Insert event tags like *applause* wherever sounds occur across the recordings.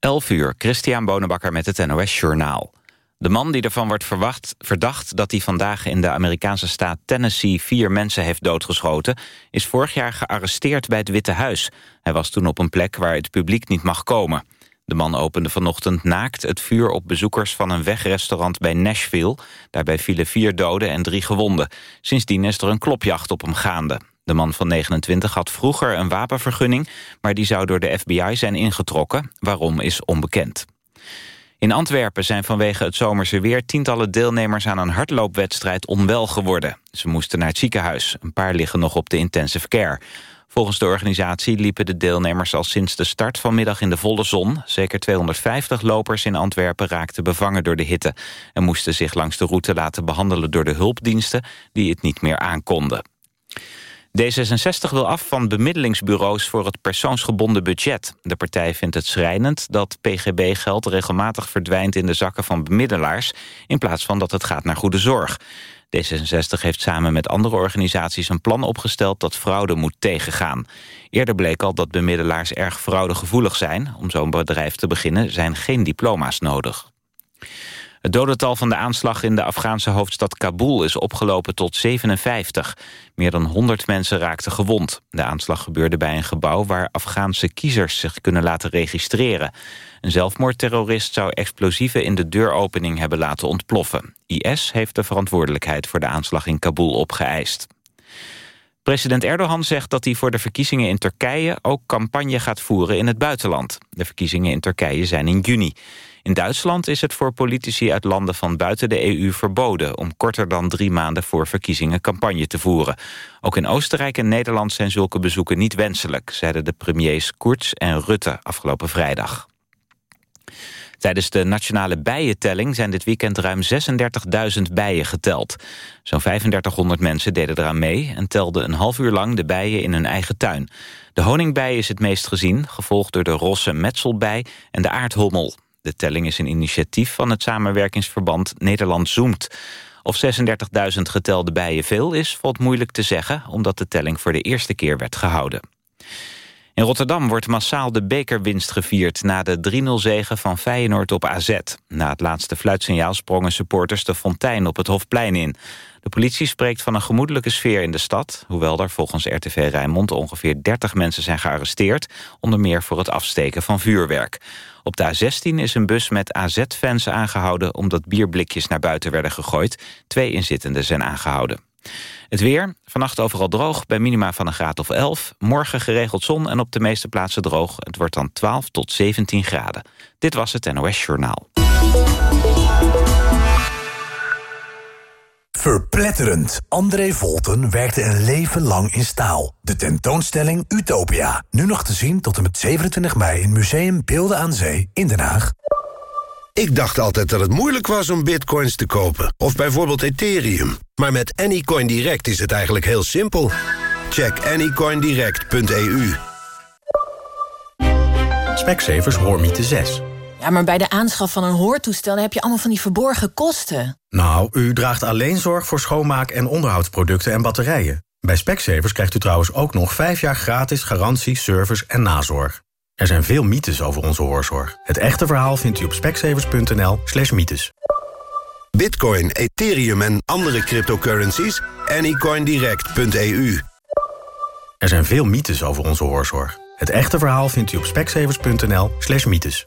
11 uur, Christian Bonenbakker met het NOS Journaal. De man die ervan wordt verwacht, verdacht dat hij vandaag in de Amerikaanse staat Tennessee vier mensen heeft doodgeschoten, is vorig jaar gearresteerd bij het Witte Huis. Hij was toen op een plek waar het publiek niet mag komen. De man opende vanochtend naakt het vuur op bezoekers van een wegrestaurant bij Nashville. Daarbij vielen vier doden en drie gewonden. Sindsdien is er een klopjacht op hem gaande. De man van 29 had vroeger een wapenvergunning... maar die zou door de FBI zijn ingetrokken. Waarom is onbekend. In Antwerpen zijn vanwege het zomerse weer... tientallen deelnemers aan een hardloopwedstrijd onwel geworden. Ze moesten naar het ziekenhuis. Een paar liggen nog op de intensive care. Volgens de organisatie liepen de deelnemers al sinds de start vanmiddag in de volle zon. Zeker 250 lopers in Antwerpen raakten bevangen door de hitte... en moesten zich langs de route laten behandelen door de hulpdiensten... die het niet meer aankonden. D66 wil af van bemiddelingsbureaus voor het persoonsgebonden budget. De partij vindt het schrijnend dat PGB-geld regelmatig verdwijnt in de zakken van bemiddelaars... in plaats van dat het gaat naar goede zorg. D66 heeft samen met andere organisaties een plan opgesteld dat fraude moet tegengaan. Eerder bleek al dat bemiddelaars erg fraudegevoelig zijn. Om zo'n bedrijf te beginnen zijn geen diploma's nodig. Het dodental van de aanslag in de Afghaanse hoofdstad Kabul is opgelopen tot 57. Meer dan 100 mensen raakten gewond. De aanslag gebeurde bij een gebouw waar Afghaanse kiezers zich kunnen laten registreren. Een zelfmoordterrorist zou explosieven in de deuropening hebben laten ontploffen. IS heeft de verantwoordelijkheid voor de aanslag in Kabul opgeëist. President Erdogan zegt dat hij voor de verkiezingen in Turkije ook campagne gaat voeren in het buitenland. De verkiezingen in Turkije zijn in juni. In Duitsland is het voor politici uit landen van buiten de EU verboden... om korter dan drie maanden voor verkiezingen campagne te voeren. Ook in Oostenrijk en Nederland zijn zulke bezoeken niet wenselijk... zeiden de premiers Kurz en Rutte afgelopen vrijdag. Tijdens de nationale bijentelling zijn dit weekend ruim 36.000 bijen geteld. Zo'n 3500 mensen deden eraan mee en telden een half uur lang de bijen in hun eigen tuin. De honingbij is het meest gezien, gevolgd door de rosse metselbij en de aardhommel. De telling is een initiatief van het samenwerkingsverband Nederland Zoomt. Of 36.000 getelde bijen veel is, valt moeilijk te zeggen... omdat de telling voor de eerste keer werd gehouden. In Rotterdam wordt massaal de bekerwinst gevierd... na de 3-0-zegen van Feyenoord op AZ. Na het laatste fluitsignaal sprongen supporters de fontein op het Hofplein in. De politie spreekt van een gemoedelijke sfeer in de stad... hoewel er volgens RTV Rijnmond ongeveer 30 mensen zijn gearresteerd... onder meer voor het afsteken van vuurwerk. Op de A16 is een bus met AZ-fans aangehouden... omdat bierblikjes naar buiten werden gegooid. Twee inzittenden zijn aangehouden. Het weer, vannacht overal droog, bij minima van een graad of 11. Morgen geregeld zon en op de meeste plaatsen droog. Het wordt dan 12 tot 17 graden. Dit was het NOS Journaal. Verpletterend. André Volten werkte een leven lang in staal. De tentoonstelling Utopia. Nu nog te zien tot en met 27 mei in Museum Beelden aan Zee in Den Haag. Ik dacht altijd dat het moeilijk was om bitcoins te kopen. Of bijvoorbeeld Ethereum. Maar met Anycoin Direct is het eigenlijk heel simpel. Check anycoindirect.eu Specsavers Hoormiete 6. Ja, maar bij de aanschaf van een hoortoestel heb je allemaal van die verborgen kosten. Nou, u draagt alleen zorg voor schoonmaak- en onderhoudsproducten en batterijen. Bij Specsavers krijgt u trouwens ook nog 5 jaar gratis garantie, service en nazorg. Er zijn veel mythes over onze hoorzorg. Het echte verhaal vindt u op specsavers.nl slash mythes. Bitcoin, Ethereum en andere cryptocurrencies? Anycoindirect.eu Er zijn veel mythes over onze hoorzorg. Het echte verhaal vindt u op specsavers.nl slash mythes.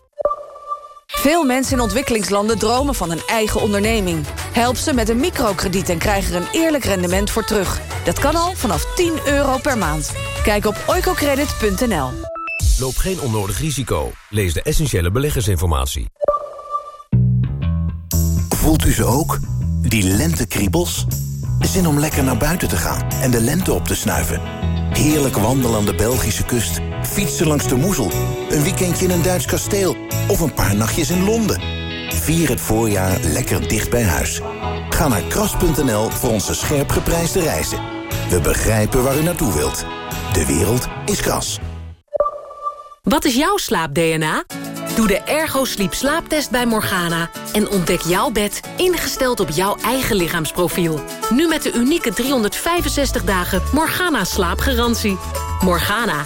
Veel mensen in ontwikkelingslanden dromen van een eigen onderneming. Help ze met een microkrediet en krijg er een eerlijk rendement voor terug. Dat kan al vanaf 10 euro per maand. Kijk op oicocredit.nl. Loop geen onnodig risico. Lees de essentiële beleggersinformatie. Voelt u ze ook? Die lentekriebels? Zin om lekker naar buiten te gaan en de lente op te snuiven. Heerlijk wandelen aan de Belgische kust. Fietsen langs de Moezel. Een weekendje in een Duits kasteel. Of een paar nachtjes in Londen. Vier het voorjaar lekker dicht bij huis. Ga naar kras.nl voor onze scherp geprijsde reizen. We begrijpen waar u naartoe wilt. De wereld is kras. Wat is jouw slaap-DNA? Doe de Ergo Sleep slaaptest bij Morgana en ontdek jouw bed ingesteld op jouw eigen lichaamsprofiel. Nu met de unieke 365 dagen Morgana slaapgarantie. Morgana,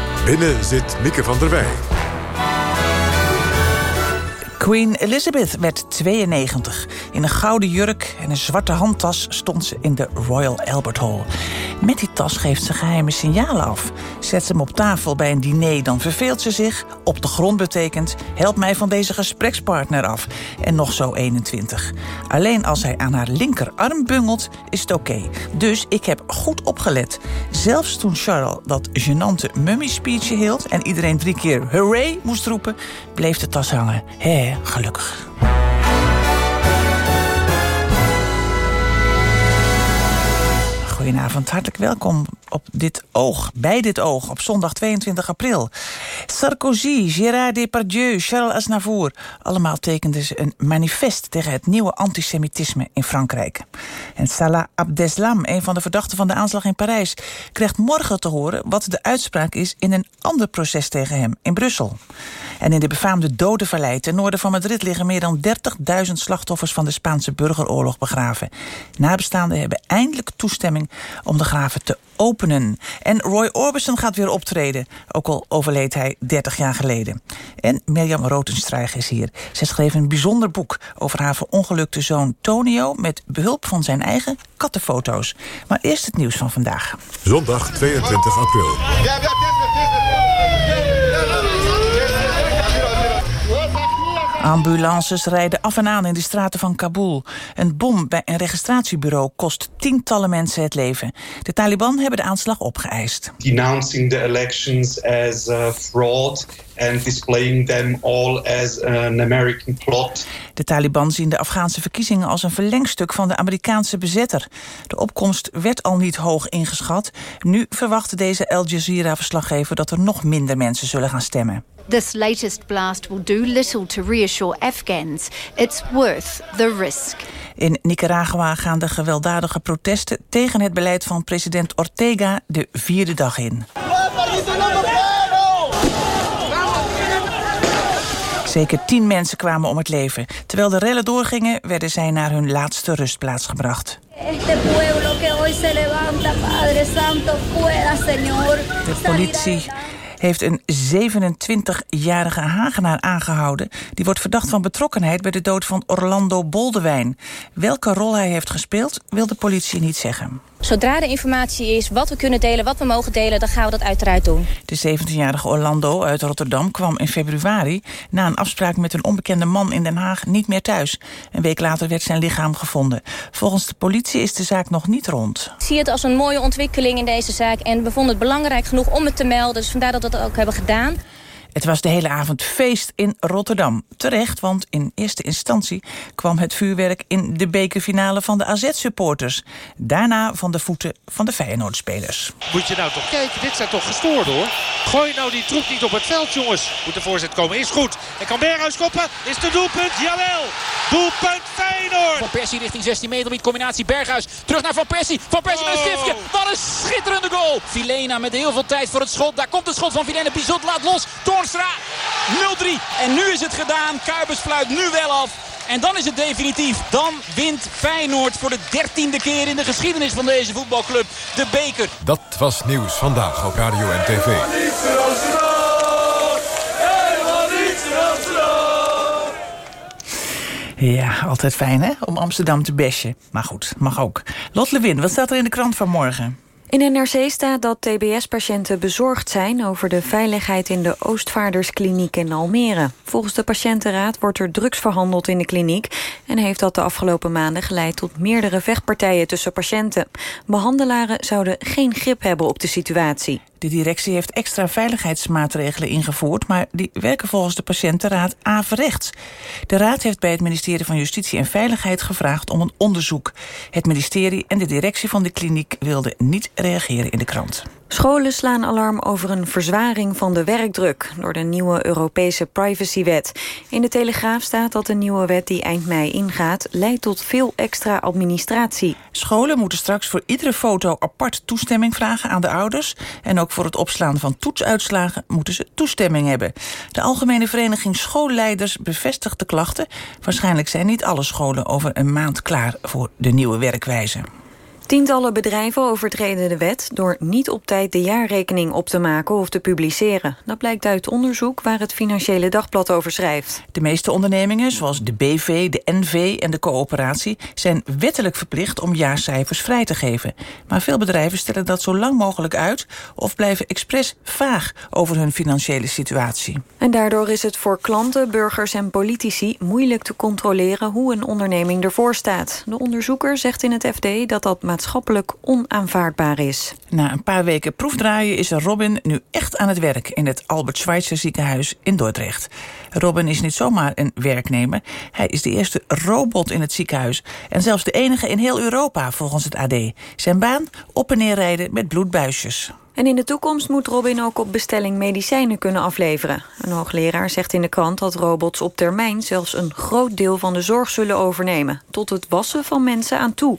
Binnen zit Mieke van der Wij. Queen Elizabeth werd 92. In een gouden jurk en een zwarte handtas stond ze in de Royal Albert Hall. Met die tas geeft ze geheime signalen af. Zet ze hem op tafel bij een diner, dan verveelt ze zich. Op de grond betekent, help mij van deze gesprekspartner af. En nog zo 21. Alleen als hij aan haar linkerarm bungelt, is het oké. Dus ik heb goed opgelet. Zelfs toen Charles dat gênante mummy speechje hield... en iedereen drie keer hooray moest roepen, bleef de tas hangen. Hé, gelukkig. Goedenavond, hartelijk welkom op dit oog, bij dit oog, op zondag 22 april. Sarkozy, Gérard Depardieu, Charles Aznavour... allemaal tekenden ze een manifest tegen het nieuwe antisemitisme in Frankrijk. En Salah Abdeslam, een van de verdachten van de aanslag in Parijs... krijgt morgen te horen wat de uitspraak is in een ander proces tegen hem in Brussel. En in de befaamde Dodenvallei ten noorden van Madrid... liggen meer dan 30.000 slachtoffers van de Spaanse burgeroorlog begraven. Nabestaanden hebben eindelijk toestemming om de graven te openen. En Roy Orbison gaat weer optreden, ook al overleed hij 30 jaar geleden. En Mirjam Rotenstrijg is hier. Zij schreef een bijzonder boek over haar verongelukte zoon Tonio... met behulp van zijn eigen kattenfoto's. Maar eerst het nieuws van vandaag. Zondag 22 april. Ambulances rijden af en aan in de straten van Kabul. Een bom bij een registratiebureau kost tientallen mensen het leven. De Taliban hebben de aanslag opgeëist. Denouncing the elections as fraud and displaying them all as an American plot. De Taliban zien de Afghaanse verkiezingen als een verlengstuk van de Amerikaanse bezetter. De opkomst werd al niet hoog ingeschat. Nu verwacht deze Al Jazeera-verslaggever dat er nog minder mensen zullen gaan stemmen. This latest blast will do little to reassure Afghans. It's worth the risk. In Nicaragua gaan de gewelddadige protesten tegen het beleid van president Ortega de vierde dag in. Zeker tien mensen kwamen om het leven. Terwijl de rellen doorgingen, werden zij naar hun laatste rustplaats gebracht. De politie heeft een 27-jarige Hagenaar aangehouden. Die wordt verdacht van betrokkenheid bij de dood van Orlando Boldewijn. Welke rol hij heeft gespeeld, wil de politie niet zeggen. Zodra er informatie is wat we kunnen delen, wat we mogen delen... dan gaan we dat uiteraard doen. De 17-jarige Orlando uit Rotterdam kwam in februari... na een afspraak met een onbekende man in Den Haag niet meer thuis. Een week later werd zijn lichaam gevonden. Volgens de politie is de zaak nog niet rond. Ik zie het als een mooie ontwikkeling in deze zaak... en we vonden het belangrijk genoeg om het te melden. Dus vandaar dat we dat ook hebben gedaan. Het was de hele avond feest in Rotterdam. Terecht, want in eerste instantie kwam het vuurwerk... in de bekerfinale van de AZ-supporters. Daarna van de voeten van de Feyenoord-spelers. Moet je nou toch kijken, dit zijn toch gestoord hoor. Gooi nou die troep niet op het veld, jongens. Moet de voorzet komen, is goed. En kan Berghuis koppen, is de doelpunt, jawel. Doelpunt Feyenoord. Van Persie richting 16 meter, met combinatie Berghuis. Terug naar Van Persie, Van Persie met een stiftje. Wat een schitterende goal. Vilena met heel veel tijd voor het schot. Daar komt het schot van Vilena, Bizot laat los. Toornstra 0-3. En nu is het gedaan. Kuipers fluit nu wel af. En dan is het definitief. Dan wint Feyenoord voor de dertiende keer in de geschiedenis van deze voetbalclub de beker. Dat was nieuws vandaag op Radio en TV. Ja, altijd fijn hè, om Amsterdam te besje. Maar goed, mag ook. Lot Lewin, wat staat er in de krant van morgen? In NRC staat dat TBS-patiënten bezorgd zijn... over de veiligheid in de Oostvaarderskliniek in Almere. Volgens de patiëntenraad wordt er drugs verhandeld in de kliniek... en heeft dat de afgelopen maanden geleid tot meerdere vechtpartijen tussen patiënten. Behandelaren zouden geen grip hebben op de situatie. De directie heeft extra veiligheidsmaatregelen ingevoerd... maar die werken volgens de patiëntenraad averechts. De raad heeft bij het ministerie van Justitie en Veiligheid gevraagd om een onderzoek. Het ministerie en de directie van de kliniek wilden niet reageren in de krant. Scholen slaan alarm over een verzwaring van de werkdruk... door de nieuwe Europese privacywet. In de Telegraaf staat dat de nieuwe wet die eind mei ingaat... leidt tot veel extra administratie. Scholen moeten straks voor iedere foto apart toestemming vragen aan de ouders... en ook voor het opslaan van toetsuitslagen moeten ze toestemming hebben. De Algemene Vereniging Schoolleiders bevestigt de klachten. Waarschijnlijk zijn niet alle scholen over een maand klaar voor de nieuwe werkwijze. Tientallen bedrijven overtreden de wet door niet op tijd de jaarrekening op te maken of te publiceren. Dat blijkt uit onderzoek waar het Financiële Dagblad over schrijft. De meeste ondernemingen, zoals de BV, de NV en de coöperatie, zijn wettelijk verplicht om jaarcijfers vrij te geven. Maar veel bedrijven stellen dat zo lang mogelijk uit of blijven expres vaag over hun financiële situatie. En daardoor is het voor klanten, burgers en politici moeilijk te controleren hoe een onderneming ervoor staat. De onderzoeker zegt in het FD dat dat maatschappelijk maatschappelijk onaanvaardbaar is. Na een paar weken proefdraaien is Robin nu echt aan het werk... in het Albert Schweitzer ziekenhuis in Dordrecht. Robin is niet zomaar een werknemer. Hij is de eerste robot in het ziekenhuis. En zelfs de enige in heel Europa, volgens het AD. Zijn baan? Op en neer rijden met bloedbuisjes. En in de toekomst moet Robin ook op bestelling medicijnen kunnen afleveren. Een hoogleraar zegt in de krant dat robots op termijn... zelfs een groot deel van de zorg zullen overnemen. Tot het wassen van mensen aan toe.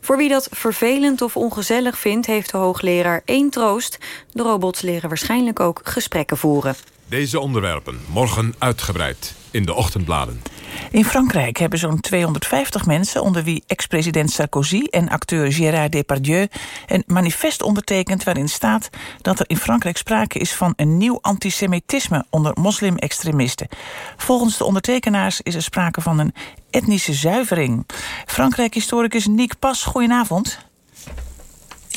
Voor wie dat vervelend of ongezellig vindt... heeft de hoogleraar één troost. De robots leren waarschijnlijk ook gesprekken voeren. Deze onderwerpen morgen uitgebreid in de ochtendbladen. In Frankrijk hebben zo'n 250 mensen... onder wie ex-president Sarkozy en acteur Gérard Depardieu... een manifest ondertekend waarin staat dat er in Frankrijk sprake is... van een nieuw antisemitisme onder moslim-extremisten. Volgens de ondertekenaars is er sprake van een etnische zuivering. Frankrijk-historicus Nick Pas, goedenavond.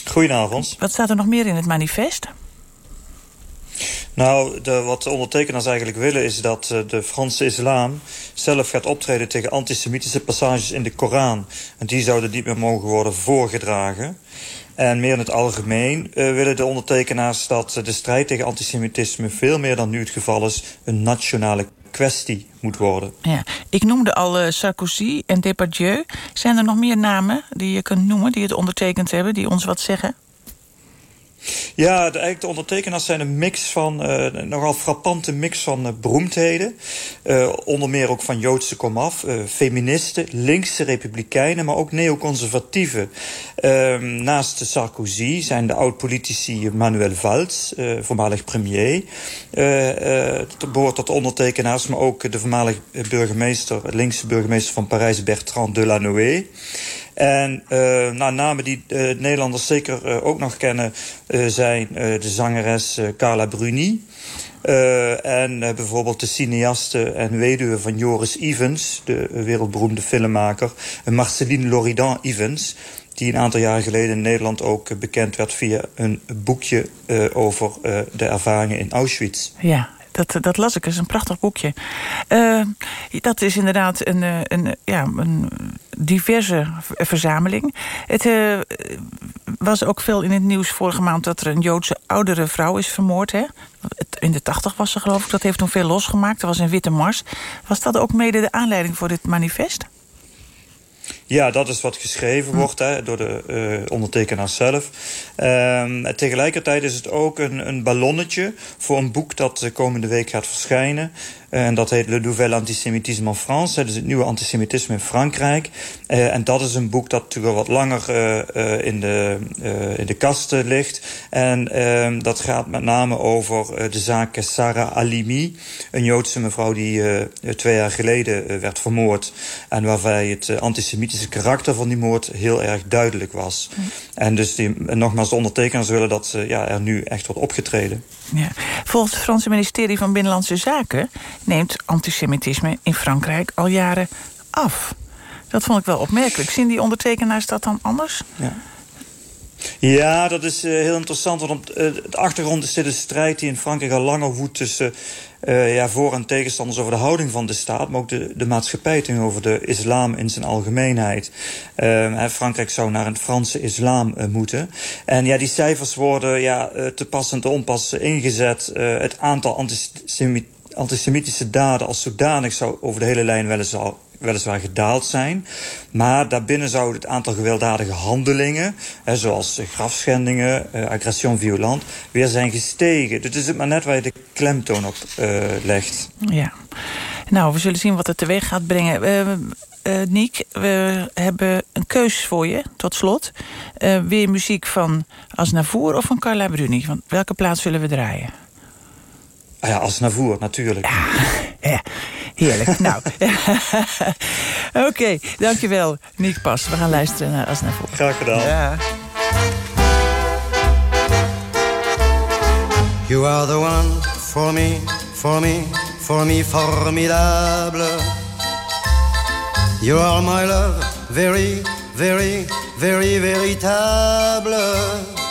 Goedenavond. Wat staat er nog meer in het manifest? Nou, de, wat de ondertekenaars eigenlijk willen is dat uh, de Franse islam zelf gaat optreden tegen antisemitische passages in de Koran. En die zouden niet meer mogen worden voorgedragen. En meer in het algemeen uh, willen de ondertekenaars dat de strijd tegen antisemitisme veel meer dan nu het geval is een nationale kwestie moet worden. Ja, ik noemde al uh, Sarkozy en Depardieu. Zijn er nog meer namen die je kunt noemen die het ondertekend hebben, die ons wat zeggen? Ja, de, eigenlijk de ondertekenaars zijn een mix van, uh, nogal frappante mix van uh, beroemdheden. Uh, onder meer ook van Joodse komaf, feministen, linkse republikeinen, maar ook neoconservatieven. Ehm, naast Sarkozy zijn de oud-politici Manuel Valls, voormalig premier, behoort tot de ondertekenaars, maar ook de voormalige burgemeester, linkse burgemeester van Parijs, Bertrand Delanoë. En uh, nou, namen die uh, Nederlanders zeker uh, ook nog kennen zijn de zangeres Carla Bruni. en bijvoorbeeld de cineaste en weduwe van Joris Evans, de wereldberoemde filmmaker, Marceline Loridan Evans die een aantal jaren geleden in Nederland ook bekend werd via een boekje over de ervaringen in Auschwitz. Ja, dat, dat las ik, dat is een prachtig boekje. Uh, dat is inderdaad een, een, ja, een diverse verzameling. Het was ook veel in het nieuws vorige maand... dat er een Joodse oudere vrouw is vermoord. Hè? In de tachtig was ze geloof ik. Dat heeft toen veel losgemaakt. Er was een witte mars. Was dat ook mede de aanleiding voor dit manifest? Ja, dat is wat geschreven wordt hè, door de uh, ondertekenaars zelf. Um, tegelijkertijd is het ook een, een ballonnetje voor een boek dat de komende week gaat verschijnen. En dat heet Le Nouvel Antisémitisme en France. Dus het nieuwe antisemitisme in Frankrijk. Uh, en dat is een boek dat natuurlijk wat langer uh, in, de, in de kast ligt. En ehm, dat gaat met name over de zaak Sarah Alimi. Een Joodse mevrouw die twee jaar geleden werd vermoord. En waarbij het antisemitische karakter van die moord heel erg duidelijk was. En dus die, nogmaals, de ondertekenaars willen dat ja, er nu echt wordt opgetreden. Ja. Volgens het Franse ministerie van Binnenlandse Zaken neemt antisemitisme in Frankrijk al jaren af. Dat vond ik wel opmerkelijk. Zien die ondertekenaars dat dan anders? Ja. Ja, dat is uh, heel interessant. Want uh, de achtergrond is dit een strijd die in Frankrijk al langer woedt tussen uh, ja, voor- en tegenstanders over de houding van de staat, maar ook de, de maatschappij tegenover de islam in zijn algemeenheid. Frankrijk zou naar een Franse islam moeten. En ja, die cijfers worden ja, te pas en te onpas ingezet. het aantal antisemitische antisemitische daden als zodanig zou over de hele lijn weliswaar, weliswaar gedaald zijn. Maar daarbinnen zou het aantal gewelddadige handelingen, hè, zoals grafschendingen, eh, agression violent, weer zijn gestegen. Dus is het maar net waar je de klemtoon op uh, legt. Ja. Nou, we zullen zien wat het teweeg gaat brengen. Uh, Niek, we hebben een keus voor je, tot slot. Weer muziek van Asnavour of van Carla Bruni? Van welke plaats zullen we draaien? Ah ja, als Navour, natuurlijk. Ja, heerlijk. nou, *laughs* oké, okay, dankjewel, Niek Pas. We gaan luisteren naar Als Navour. Graag gedaan. Ja. You are the one for me, for me, for me formidable. You are my love, very, very, very véritable.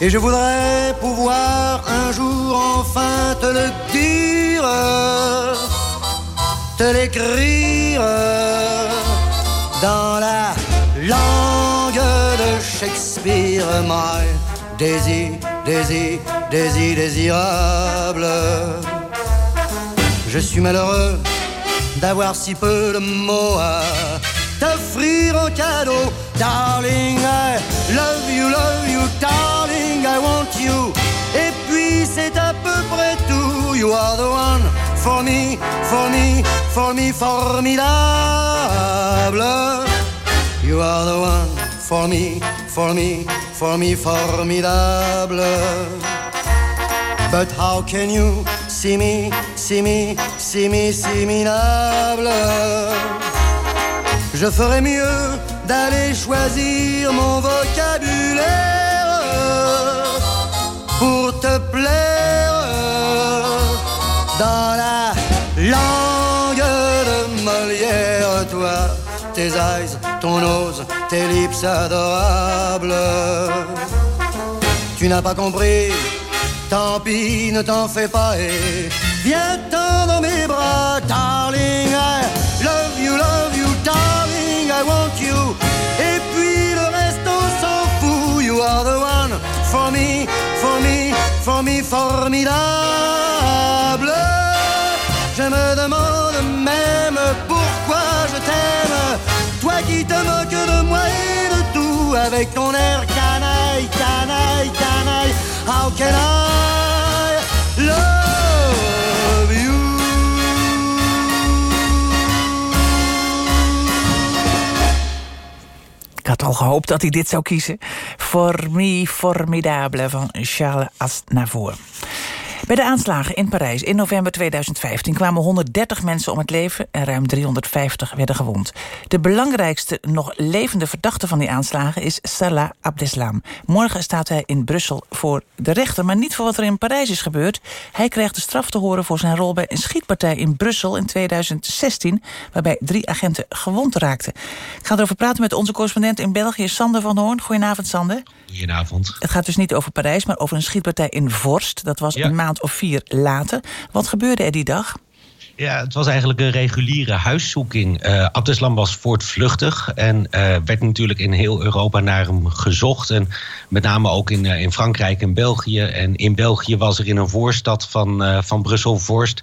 Et je voudrais pouvoir un jour enfin te le dire, te l'écrire dans la langue de Shakespeare. My désir, désir, désir, désirable. Je suis malheureux d'avoir si peu de mots à t'offrir en cadeau. Darling, I love you, love you, darling, I want you. Et puis c'est à peu près tout. You are the one for me, for me, for me, formidable. You are the one for me, for me, for me, formidable. But how can you see me, see me, see me, see me, Je ferais mieux d'aller choisir mon vocabulaire pour te plaire dans la langue de Molière. Toi, tes eyes, ton nose, tes lips adorables. Tu n'as pas compris, tant pis, ne t'en fais pas et viens-t'en dans mes bras, darling. I love you, love I want you. Et puis le reste, on s'en fout. You are the one for me, for me, for me, formidable. Je me demande même pourquoi je t'aime. Toi qui te moques de moi et de tout, avec ton air canaille, canaille, canaille. How can I love had al gehoopt dat hij dit zou kiezen. For me formidable van Charles Aznavour. Bij de aanslagen in Parijs in november 2015 kwamen 130 mensen om het leven en ruim 350 werden gewond. De belangrijkste nog levende verdachte van die aanslagen is Salah Abdeslam. Morgen staat hij in Brussel voor de rechter, maar niet voor wat er in Parijs is gebeurd. Hij krijgt de straf te horen voor zijn rol bij een schietpartij in Brussel in 2016, waarbij drie agenten gewond raakten. Ik ga erover praten met onze correspondent in België, Sander van Hoorn. Goedenavond, Sander. Goedenavond. Het gaat dus niet over Parijs, maar over een schietpartij in Vorst. Dat was een maand of vier later. Wat gebeurde er die dag? Ja, het was eigenlijk een reguliere huiszoeking. Uh, Abdeslam was voortvluchtig en uh, werd natuurlijk in heel Europa naar hem gezocht. En met name ook in, uh, in Frankrijk en België. En in België was er in een voorstad van, van Brussel-Vorst...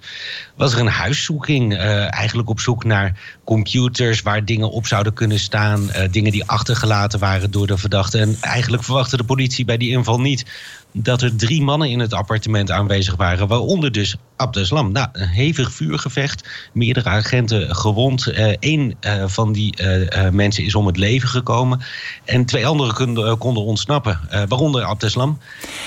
was er een huiszoeking, eigenlijk op zoek naar computers... waar dingen op zouden kunnen staan, dingen die achtergelaten waren door de verdachte. En eigenlijk verwachtte de politie bij die inval niet dat er drie mannen in het appartement aanwezig waren, waaronder dus Abdeslam. Nou, een hevig vuurgevecht, meerdere agenten gewond. Eén uh, uh, van die uh, mensen is om het leven gekomen. En twee anderen konden, konden ontsnappen, waaronder Abdeslam.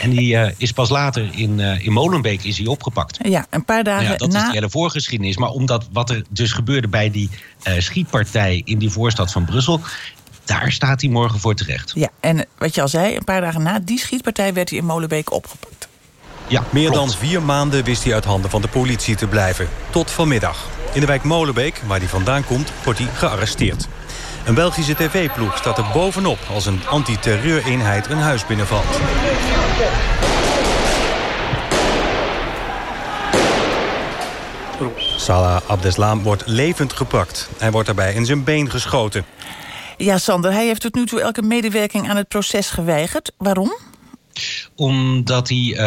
En die is pas later in, in Molenbeek is hij opgepakt. Ja, een paar dagen ja, dat na... is de hele voorgeschiedenis. Maar omdat wat er dus gebeurde bij die schietpartij in die voorstad van Brussel daar staat hij morgen voor terecht. Ja, en wat je al zei, een paar dagen na die schietpartij werd hij in Molenbeek opgepakt. Ja, Meer klopt. dan vier maanden wist hij uit handen van de politie te blijven. Tot vanmiddag. In de wijk Molenbeek, waar hij vandaan komt, wordt hij gearresteerd. Een Belgische tv-ploeg staat er bovenop als een antiterreureenheid een huis binnenvalt. Salah Abdeslam wordt levend gepakt. Hij wordt daarbij in zijn been geschoten. Ja, Sander, hij heeft tot nu toe elke medewerking aan het proces geweigerd. Waarom? Omdat hij uh,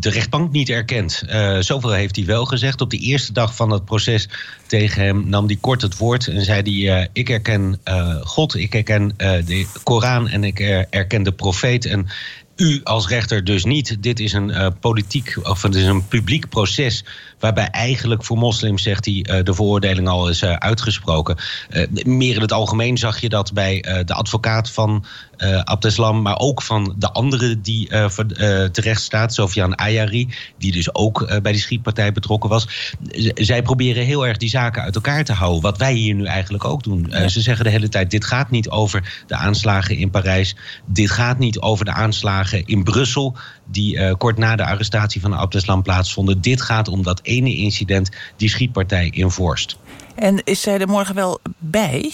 de rechtbank niet erkent. Uh, zoveel heeft hij wel gezegd. Op de eerste dag van het proces tegen hem nam hij kort het woord en zei hij: uh, Ik erken God, ik erken de Koran en ik erken de profeet. En u als rechter dus niet. Dit is een politiek of het is een publiek proces. Waarbij eigenlijk voor moslims, zegt hij, uh, de veroordeling al is uh, uitgesproken. meer in het algemeen zag je dat bij de advocaat van Abdeslam, maar ook van de andere die terecht staat, Sofian Ayari, die dus ook bij die schietpartij betrokken was. zij proberen heel erg die zaken uit elkaar te houden. Wat wij hier nu eigenlijk ook doen. Ja. ze zeggen de hele tijd: dit gaat niet over de aanslagen in Parijs. Dit gaat niet over de aanslagen in Brussel, die uh, kort na de arrestatie van Abdeslam plaatsvonden. Dit gaat om dat ene incident, die schietpartij in Vorst. En is zij er morgen wel bij?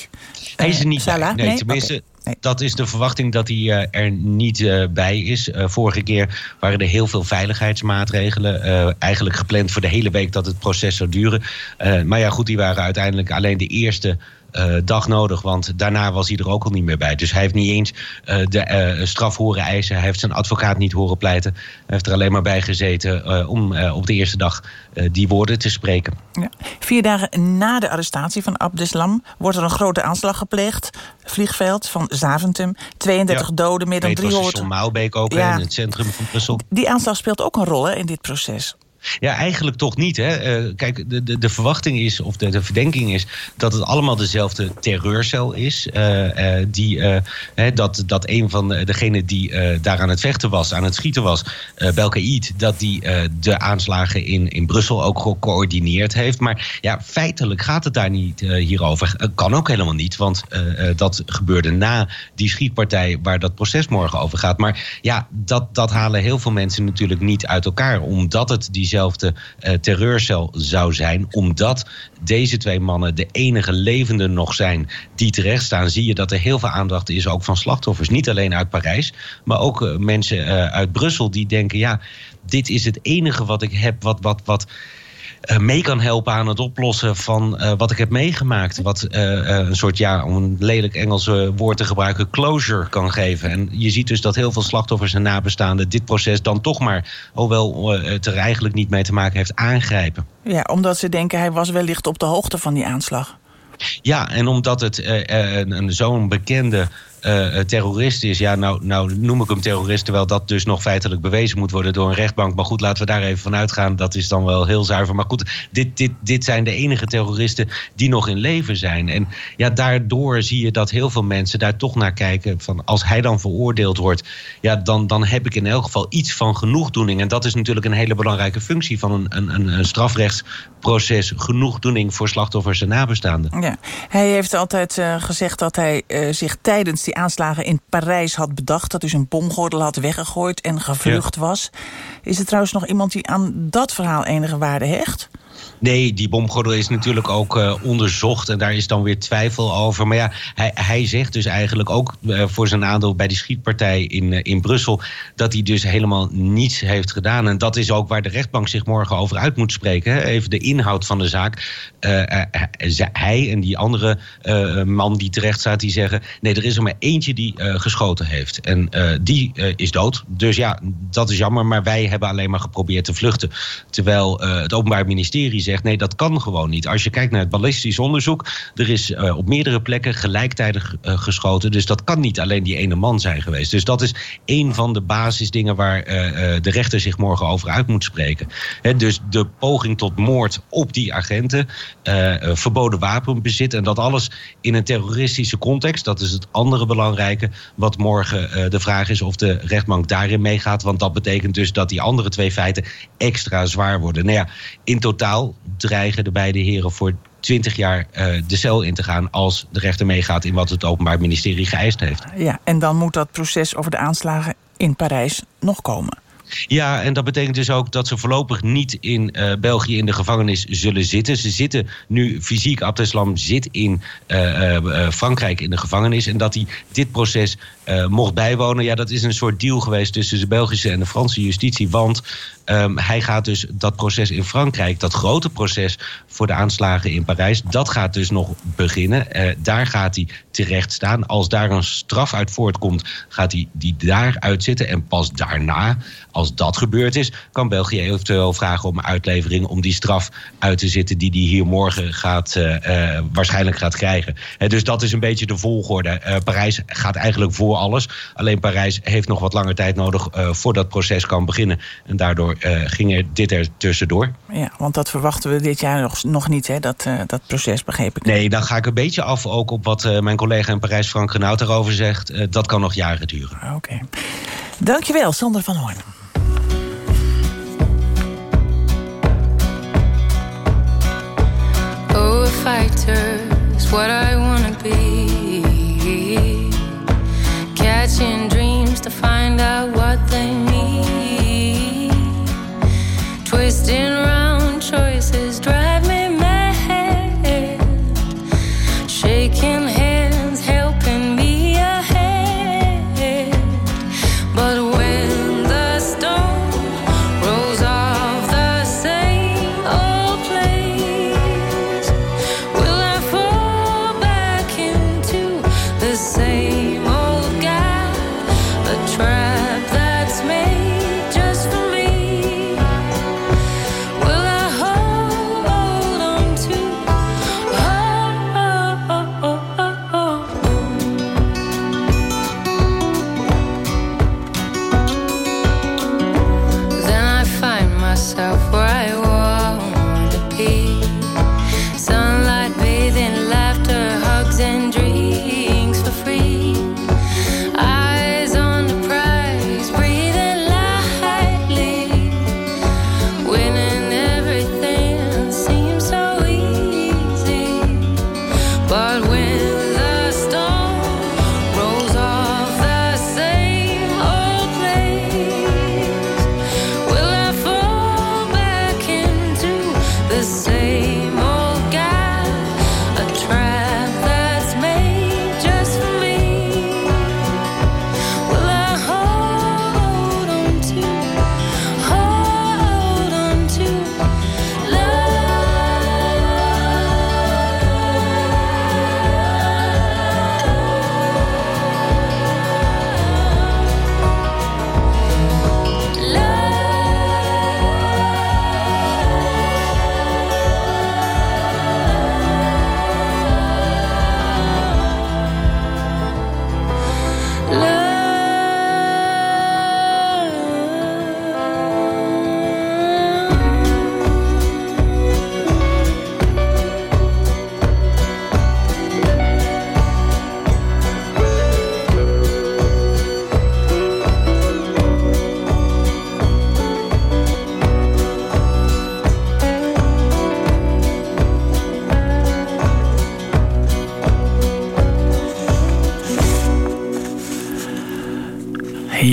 Hij is er niet Salah? bij. Nee, Nee? tenminste. Nee. dat is de verwachting dat hij uh, er niet uh, bij is. Uh, vorige keer waren er heel veel veiligheidsmaatregelen. eigenlijk gepland voor de hele week dat het proces zou duren. Maar ja, goed, die waren uiteindelijk alleen de eerste uh, dag nodig. Want daarna was hij er ook al niet meer bij. Dus hij heeft niet eens uh, de uh, straf horen eisen. Hij heeft zijn advocaat niet horen pleiten. Hij heeft er alleen maar bij gezeten om op de eerste dag die woorden te spreken. Ja. Vier dagen na de arrestatie van Abdeslam wordt er een grote aanslag gepleegd. Vliegveld van Zaventem. 32 ja. doden, meer dan 300... Het Maalbeek ook ja. in het centrum van Brussel. Die aanslag speelt ook een rol hè, in dit proces. Ja, eigenlijk toch niet. Hè. Uh, kijk, de, de, de verwachting is, of de, de verdenking is, dat het allemaal dezelfde terreurcel is. Uh, uh, die, hè, dat, dat een van degenen die daar aan het vechten was, aan het schieten was, Belkaïd, dat die de aanslagen in, in Brussel ook gecoördineerd heeft. Maar ja, feitelijk gaat het daar niet hierover. kan ook helemaal niet, want dat gebeurde na die schietpartij waar dat proces morgen over gaat. Maar ja, dat, dat halen heel veel mensen natuurlijk niet uit elkaar, omdat het die diezelfde uh, terreurcel zou zijn. Omdat deze twee mannen de enige levenden nog zijn die terecht staan, zie je dat er heel veel aandacht is ook van slachtoffers. Niet alleen uit Parijs, maar ook uh, mensen uh, uit Brussel die denken: ja, dit is het enige wat ik heb, wat. wat, wat mee kan helpen aan het oplossen van uh, wat ik heb meegemaakt. Wat uh, een soort, ja, om een lelijk Engelse woord te gebruiken, closure kan geven. En je ziet dus dat heel veel slachtoffers en nabestaanden dit proces dan toch maar, hoewel het er eigenlijk niet mee te maken heeft, aangrijpen. Ja, omdat ze denken hij was wellicht op de hoogte van die aanslag. Ja, en omdat het een, zo'n bekende uh, terrorist is. Ja, nou, nou noem ik hem terrorist, terwijl dat dus nog feitelijk bewezen moet worden door een rechtbank. Maar goed, laten we daar even van uitgaan. Dat is dan wel heel zuiver. Maar goed, dit, dit, dit zijn de enige terroristen die nog in leven zijn. En ja, daardoor zie je dat heel veel mensen daar toch naar kijken. Van als hij dan veroordeeld wordt, ja, dan, dan heb ik in elk geval iets van genoegdoening. En dat is natuurlijk een hele belangrijke functie van een, een, een strafrechtsproces. Genoegdoening voor slachtoffers en nabestaanden. Ja, hij heeft altijd uh, gezegd dat hij zich tijdens die aanslagen in Parijs had bedacht... dat hij zijn bomgordel had weggegooid en gevlucht ja. was. Is er trouwens nog iemand die aan dat verhaal enige waarde hecht? Nee, die bomgordel is natuurlijk ook uh, onderzocht en daar is dan weer twijfel over. Maar ja, hij, hij zegt dus eigenlijk ook uh, voor zijn aandeel bij die schietpartij in, uh, in Brussel... dat hij dus helemaal niets heeft gedaan. En dat is ook waar de rechtbank zich morgen over uit moet spreken. Hè? Even de inhoud van de zaak. hij en die andere man die terecht staat, die zeggen... nee, er is er maar eentje die geschoten heeft. En die is dood. Dus ja, dat is jammer, maar wij hebben alleen maar geprobeerd te vluchten. Terwijl het Openbaar Ministerie zegt... nee, dat kan gewoon niet. Als je kijkt naar het ballistisch onderzoek... er is uh, op meerdere plekken gelijktijdig uh, geschoten. Dus dat kan niet alleen die ene man zijn geweest. Dus dat is een van de basisdingen... waar uh, de rechter zich morgen over uit moet spreken. He, dus de poging tot moord op die agenten... verboden wapenbezit... en dat alles in een terroristische context. Dat is het andere belangrijke... wat morgen de vraag is of de rechtbank daarin meegaat. Want dat betekent dus dat die andere twee feiten... extra zwaar worden. Nou ja, in totaal dreigen de beide heren voor 20 jaar uh, de cel in te gaan als de rechter meegaat in wat het Openbaar Ministerie geëist heeft. Ja, en dan moet dat proces over de aanslagen in Parijs nog komen. Ja, en dat betekent dus ook dat ze voorlopig niet in uh, België in de gevangenis zullen zitten. Ze zitten nu fysiek, Abdeslam zit in uh, uh, Frankrijk in de gevangenis. En dat hij dit proces mocht bijwonen, ja, dat is een soort deal geweest tussen de Belgische en de Franse justitie. Want um, hij gaat dus dat proces in Frankrijk, dat grote proces voor de aanslagen in Parijs, dat gaat dus nog beginnen. daar gaat hij terecht staan. Als daar een straf uit voortkomt, gaat hij die daar uitzitten. En pas daarna, als dat gebeurd is, kan België eventueel vragen om uitlevering om die straf uit te zitten die hij hier morgen gaat, uh, uh, waarschijnlijk gaat krijgen. Dus dat is een beetje de volgorde. Parijs gaat eigenlijk voor alles. Alleen Parijs heeft nog wat langer tijd nodig voordat het proces kan beginnen. En daardoor ging er dit er tussendoor. Ja, want dat verwachten we dit jaar nog, nog niet, hè? Dat, dat proces, begreep ik. Nee, dan ga ik een beetje af ook op wat mijn collega in Parijs, Frank Renaud, daarover zegt. dat kan nog jaren duren. Oké. Okay. Dankjewel, Sander van Hoorn. Oh, a fighter is what I wanna be. Catching dreams to find out what they. Twisting round choices drive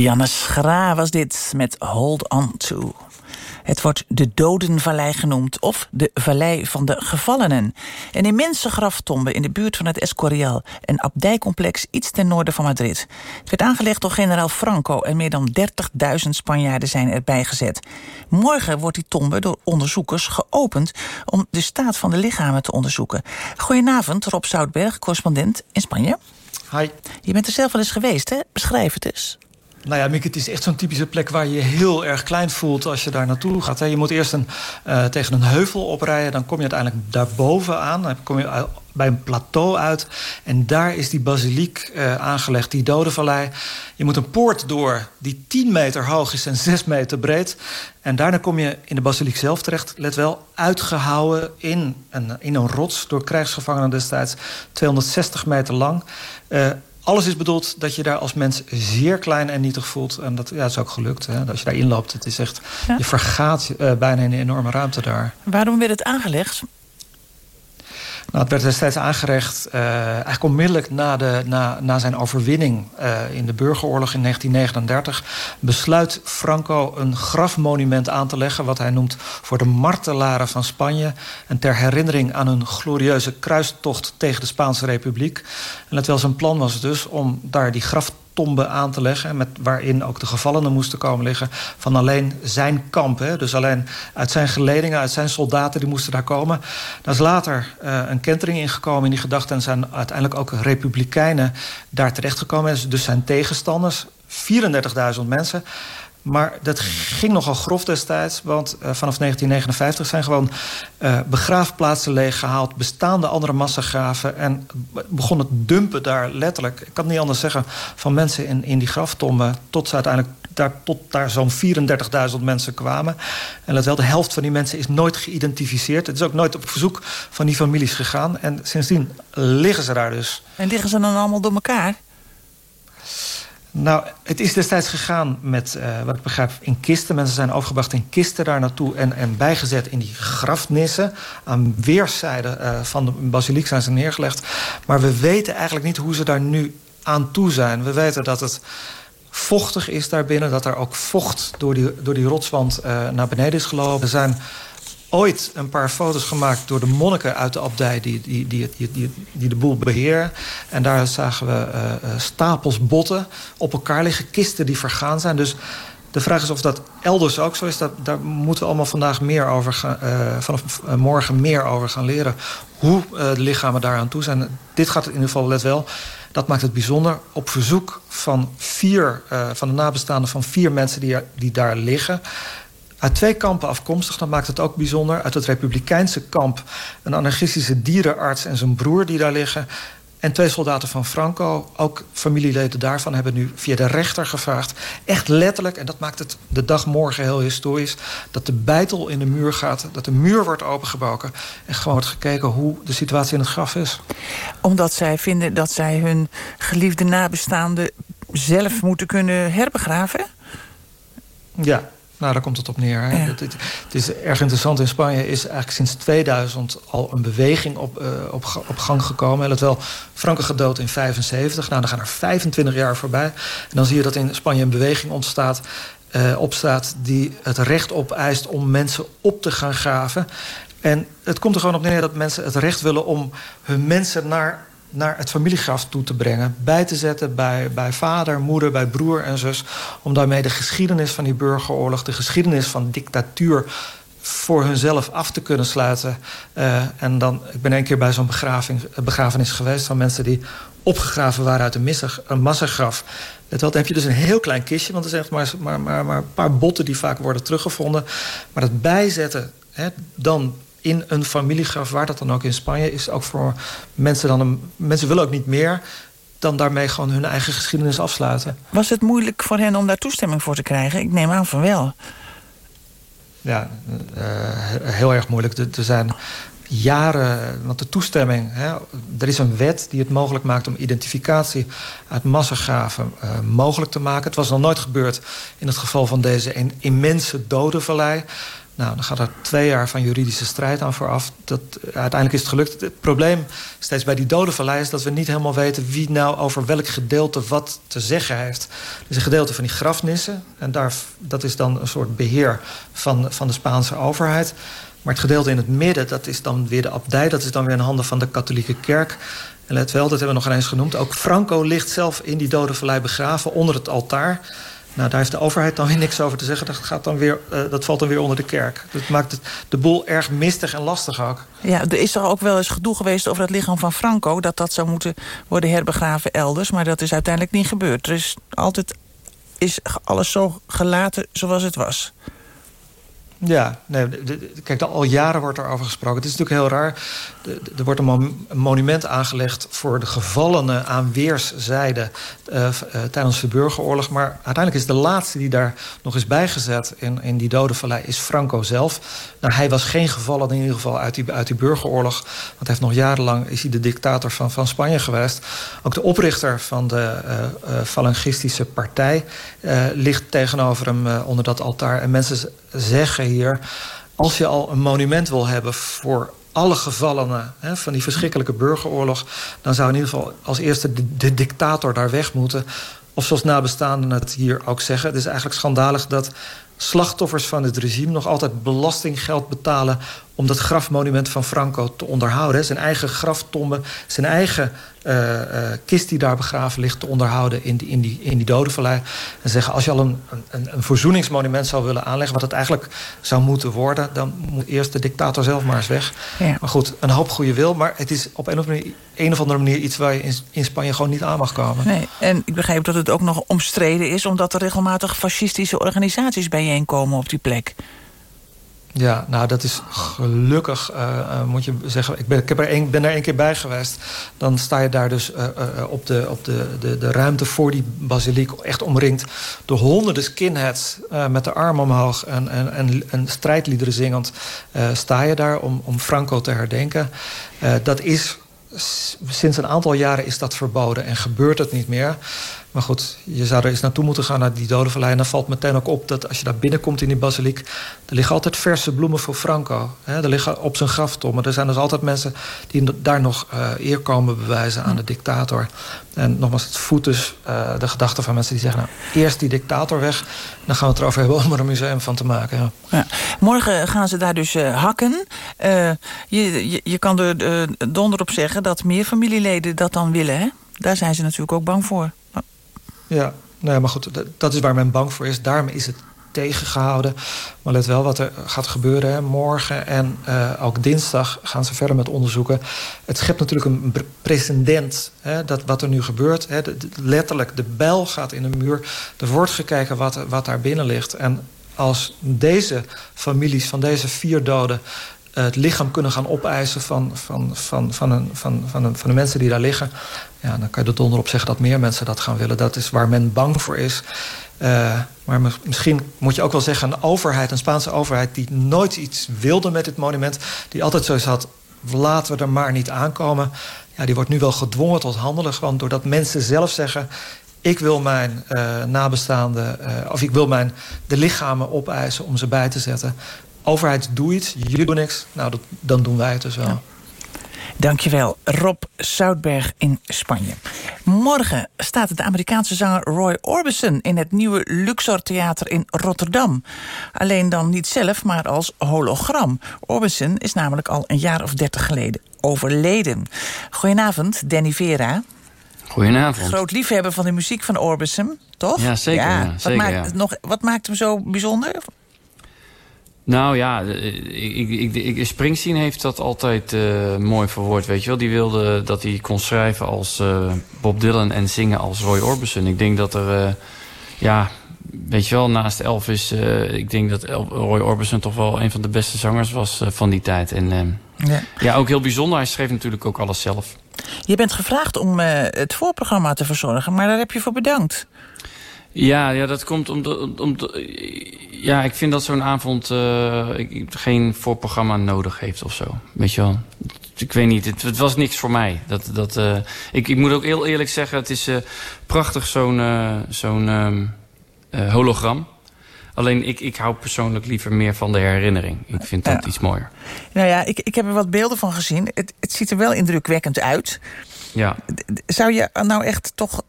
Janne Schra was dit met Hold On To. Het wordt de Dodenvallei genoemd of de Vallei van de Gevallenen. Een immense graftombe in de buurt van het Escorial... een abdijcomplex iets ten noorden van Madrid. Het werd aangelegd door generaal Franco... en meer dan 30.000 Spanjaarden zijn erbij gezet. Morgen wordt die tombe door onderzoekers geopend... om de staat van de lichamen te onderzoeken. Goedenavond, Rob Zoutberg, correspondent in Spanje. Hi. Je bent er zelf wel eens geweest, hè? Beschrijf het eens. Nou ja, Mieke, het is echt zo'n typische plek waar je je heel erg klein voelt als je daar naartoe gaat. Je moet eerst een, eh, tegen een heuvel oprijden, dan kom je uiteindelijk daarboven aan. Dan kom je uit- bij een plateau uit en daar is die basiliek eh, aangelegd, die dodenvallei. Je moet een poort door die 10 meter hoog is en 6 meter breed. En daarna kom je in de basiliek zelf terecht. Let wel, uitgehouwen in een, in een rots door krijgsgevangenen destijds. 260 meter lang. Eh, alles is bedoeld dat je daar als mens zeer klein en nietig voelt. En dat, ja, dat is ook gelukt. Hè? Als je daar inloopt, het is echt, Ja. je vergaat eh, bijna in een enorme ruimte daar. Waarom werd het aangelegd? Nou, het werd destijds aangerecht, uh, eigenlijk onmiddellijk na, de, na, na zijn overwinning uh, in de burgeroorlog in 1939, besluit Franco een grafmonument aan te leggen, wat hij noemt voor de martelaren van Spanje. En ter herinnering aan hun glorieuze kruistocht tegen de Spaanse Republiek. En het wel zijn plan was dus om daar die graf tombe aan te leggen... Met, waarin ook de gevallenen moesten komen liggen... van alleen zijn kamp. Hè? Dus alleen uit zijn geledingen, uit zijn soldaten... die moesten daar komen. Daar is later uh, een kentering ingekomen in die gedachte... en zijn uiteindelijk ook republikeinen daar terechtgekomen. Dus zijn tegenstanders, 34.000 mensen... Maar dat ging nogal grof destijds, want uh, vanaf 1959 zijn gewoon uh, begraafplaatsen leeggehaald, bestaande andere massagraven en begon het dumpen daar letterlijk, ik kan het niet anders zeggen, van mensen in, in die graftomben, tot ze uiteindelijk daar, tot daar zo'n 34.000 mensen kwamen. En dat wel de helft van die mensen is nooit geïdentificeerd. Het is ook nooit op verzoek van die families gegaan. En sindsdien liggen ze daar dus. En liggen ze dan allemaal door elkaar? Nou, het is destijds gegaan met, uh, wat ik begrijp, in kisten. Mensen zijn overgebracht in kisten daar naartoe... en, en bijgezet in die grafnissen. Aan weerszijden uh, van de basiliek zijn ze neergelegd. Maar we weten eigenlijk niet hoe ze daar nu aan toe zijn. We weten dat het vochtig is daarbinnen. Dat er ook vocht door die, door die rotswand uh, naar beneden is gelopen. Er zijn ooit een paar foto's gemaakt door de monniken uit de abdij... die, die, die, die, die de boel beheren. En daar zagen we uh, stapels botten op elkaar liggen. Kisten die vergaan zijn. Dus de vraag is of dat elders ook zo is. Dat, daar moeten we allemaal vandaag meer over gaan, uh, vanaf morgen meer over gaan leren. Hoe de lichamen daaraan toe zijn. Dit gaat in ieder geval, let wel... Dat maakt het bijzonder. Op verzoek van vier, van de nabestaanden van vier mensen die daar liggen uit twee kampen afkomstig. Dat maakt het ook bijzonder. Uit het republikeinse kamp een anarchistische dierenarts en zijn broer die daar liggen. En twee soldaten van Franco, ook familieleden daarvan, hebben nu via de rechter gevraagd. Echt letterlijk, en dat maakt het de dag morgen heel historisch, dat de bijtel in de muur gaat, dat de muur wordt opengebroken en gewoon wordt gekeken hoe de situatie in het graf is. Omdat zij vinden dat zij hun geliefde nabestaanden zelf moeten kunnen herbegraven? Ja, nou, daar komt het op neer. Ja. Het, het, het, is erg interessant. In Spanje is eigenlijk sinds 2000 al een beweging op, uh, op, op, gang gekomen. Let wel, Franco gedood in 75. Nou, dan gaan er 25 jaar voorbij. En dan zie je dat in Spanje een beweging ontstaat... Uh, opstaat die het recht opeist om mensen op te gaan graven. En het komt er gewoon op neer dat mensen het recht willen... om hun mensen naar naar het familiegraf toe te brengen. Bij te zetten bij, bij vader, moeder, bij broer en zus. Om daarmee de geschiedenis van die burgeroorlog... de geschiedenis van dictatuur voor hunzelf af te kunnen sluiten. Uh, en dan, ik ben een keer bij zo'n begrafenis geweest... van mensen die opgegraven waren uit een, een massagraf. Dan heb je dus een heel klein kistje... want er zijn maar, maar, maar, maar een paar botten die vaak worden teruggevonden. Maar het bijzetten, hè, dan in een familiegraf, waar dat dan ook in Spanje is, ook voor mensen dan een, mensen willen ook niet meer dan daarmee gewoon hun eigen geschiedenis afsluiten. Was het moeilijk voor hen om daar toestemming voor te krijgen? Ik neem aan van wel. Ja, uh, heel erg moeilijk. Er zijn jaren, want de toestemming... Hè, er is een wet die het mogelijk maakt om identificatie uit massagraven uh, mogelijk te maken. Het was nog nooit gebeurd in het geval van deze immense dodenvallei. Nou, dan gaat er twee jaar van juridische strijd aan vooraf. Dat, uiteindelijk is het gelukt. Het probleem steeds bij die dodenvallei is dat we niet helemaal weten... wie nou over welk gedeelte wat te zeggen heeft. Er is een gedeelte van die grafnissen. En daar, dat is dan een soort beheer van, van de Spaanse overheid. Maar het gedeelte in het midden, dat is dan weer de abdij. Dat is dan weer in handen van de katholieke kerk. En let wel, dat hebben we nog eens genoemd. Ook Franco ligt zelf in die dodenvallei begraven onder het altaar... Nou, daar heeft de overheid dan weer niks over te zeggen. Dat, gaat dan weer, uh, dat valt dan weer onder de kerk. Dat maakt het, de boel erg mistig en lastig ook. Ja, er is er ook wel eens gedoe geweest over het lichaam van Franco... dat dat zou moeten worden herbegraven elders. Maar dat is uiteindelijk niet gebeurd. Er is altijd is alles zo gelaten zoals het was. Ja, nee, kijk, al jaren wordt er over gesproken. Het is natuurlijk heel raar. Er wordt een, monument aangelegd voor de gevallenen aan weerszijden uh, uh, tijdens de burgeroorlog. Maar uiteindelijk is de laatste die daar nog is bijgezet in, in die dodenvallei is Franco zelf. Nou, hij was geen gevallen in ieder geval uit die, uit die burgeroorlog. Want hij heeft nog jarenlang is hij de dictator van, van Spanje geweest. Ook de oprichter van de uh, falangistische partij ligt tegenover hem onder dat altaar. En mensen zeggen hier... als je al een monument wil hebben voor alle gevallenen hè, van die verschrikkelijke burgeroorlog... dan zou in ieder geval als eerste de, de dictator daar weg moeten. Of zoals nabestaanden het hier ook zeggen... het is eigenlijk schandalig dat slachtoffers van het regime... nog altijd belastinggeld betalen om dat grafmonument van Franco te onderhouden. Zijn eigen graftombe, zijn eigen uh, uh, kist die daar begraven ligt... te onderhouden in die, in die, in die dodenvallei. En zeggen, als je al een, een, een verzoeningsmonument zou willen aanleggen... wat het eigenlijk zou moeten worden... dan moet eerst de dictator zelf maar eens weg. Ja. Maar goed, een hoop goede wil. Maar het is op een of, manier, een of andere manier iets... waar je in, in Spanje gewoon niet aan mag komen. Nee, en ik begrijp dat het ook nog omstreden is... omdat er regelmatig fascistische organisaties bijeenkomen op die plek. Ja, nou dat is gelukkig, uh, uh, moet je zeggen. Ik ben, ik heb er een, ben er één keer bij geweest. Dan sta je daar dus uh, op, de, op de, de, de ruimte voor die basiliek... echt omringd door honderden skinheads met de arm omhoog... en, en, en, en strijdliederen zingend sta je daar om, om Franco te herdenken. dat is, sinds een aantal jaren is dat verboden en gebeurt het niet meer... Maar goed, je zou er eens naartoe moeten gaan naar die dodenvallei. En dan valt meteen ook op dat als je daar binnenkomt in die basiliek... er liggen altijd verse bloemen voor Franco. Hè? Er liggen op zijn graftommen. Er zijn dus altijd mensen die daar nog uh, eer komen bewijzen aan de dictator. En nogmaals, het voedt dus uh, de gedachte van mensen die zeggen... nou, eerst die dictator weg, dan gaan we het erover hebben om er een museum van te maken. Ja. Morgen gaan ze daar dus uh, hakken. je, je, je, kan er donder op zeggen dat meer familieleden dat dan willen, hè? Daar zijn ze natuurlijk ook bang voor. Ja, nee, maar goed, dat is waar men bang voor is. Daarom is het tegengehouden. Maar let wel wat er gaat gebeuren. Hè. Morgen en uh, ook dinsdag gaan ze verder met onderzoeken. Het schept natuurlijk een precedent. Hè, dat wat er nu gebeurt. Hè, letterlijk, de bijl gaat in de muur. Er wordt gekeken wat, wat daar binnen ligt. En als deze families van deze vier doden het lichaam kunnen gaan opeisen van, van, van, van, een, van, van, van de mensen die daar liggen... Ja, dan kan je er donder op zeggen dat meer mensen dat gaan willen. Dat is waar men bang voor is. Uh, maar misschien moet je ook wel zeggen... een overheid, een Spaanse overheid... die nooit iets wilde met dit monument... die altijd zoiets had, laten we er maar niet aankomen... Ja, die wordt nu wel gedwongen tot handelen... gewoon doordat mensen zelf zeggen... ik wil mijn uh, nabestaanden... Uh, of ik wil mijn, de lichamen opeisen om ze bij te zetten overheid doe iets, jullie doen niks. Nou, dan doen wij het dus wel. Dankjewel, Rob Zoutberg in Spanje. Morgen staat de Amerikaanse zanger Roy Orbison... in het nieuwe Luxor Theater in Rotterdam. Alleen dan niet zelf, maar als hologram. Orbison is namelijk al een jaar of dertig geleden overleden. Goedenavond, Danny Vera. Goedenavond. Groot liefhebber van de muziek van Orbison, toch? Ja, zeker. Ja, ja, wat, zeker, maakt, ja. nog, wat maakt hem zo bijzonder? Nou ja, ik, ik, ik, Springsteen heeft dat altijd uh, mooi verwoord, weet je wel. Die wilde dat hij kon schrijven als uh, Bob Dylan en zingen als Roy Orbison. Ik denk dat er, uh, ja, weet je wel, naast Elvis... ik denk dat El Roy Orbison toch wel een van de beste zangers was van die tijd. En ja. ja, ook heel bijzonder. Hij schreef natuurlijk ook alles zelf. Je bent gevraagd om het voorprogramma te verzorgen, maar daar heb je voor bedankt. Ja, ja, dat komt om, de, om ja, ik vind dat zo'n avond uh, ik, geen voorprogramma nodig heeft of zo. Weet je wel? Ik weet niet, het, het was niks voor mij. Dat, dat, uh, ik, ik moet ook heel eerlijk zeggen, het is uh, prachtig zo'n zo'n um, hologram. Alleen ik, ik hou persoonlijk liever meer van de herinnering. Ik vind dat iets mooier. Nou ja, ik, ik heb er wat beelden van gezien. Het, het ziet er wel indrukwekkend uit. Ja. Zou je nou echt toch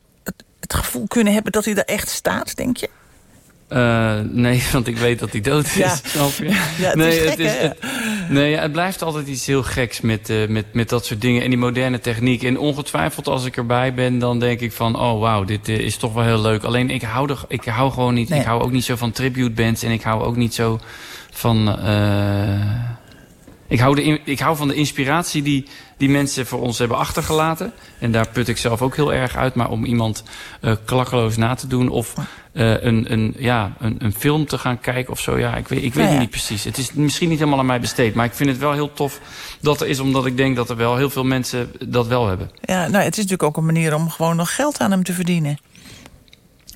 het gevoel kunnen hebben dat hij er echt staat, denk je? Uh, nee, *laughs* want ik weet dat hij dood is. Ja. Snap je? Ja, het nee, is gek, het, is, het, nee ja, het blijft altijd iets heel geks met, uh, met, met dat soort dingen. En die moderne techniek. En ongetwijfeld als ik erbij ben, dan denk ik van... oh, wauw, dit uh, is toch wel heel leuk. Alleen ik hou, er, ik hou gewoon niet... Nee. Ik hou ook niet zo van tribute bands. En ik hou ook niet zo van... Ik hou, de, ik hou van de inspiratie die, die mensen voor ons hebben achtergelaten. En daar put ik zelf ook heel erg uit. Maar om iemand uh, klakkeloos na te doen of uh, een, een, ja, een, een film te gaan kijken of zo. Ja, ik weet, ik weet ja, ja. niet precies. Het is misschien niet helemaal aan mij besteed. Maar ik vind het wel heel tof dat er is. Omdat ik denk dat er wel heel veel mensen dat wel hebben. Ja, nou, het is natuurlijk ook een manier om gewoon nog geld aan hem te verdienen.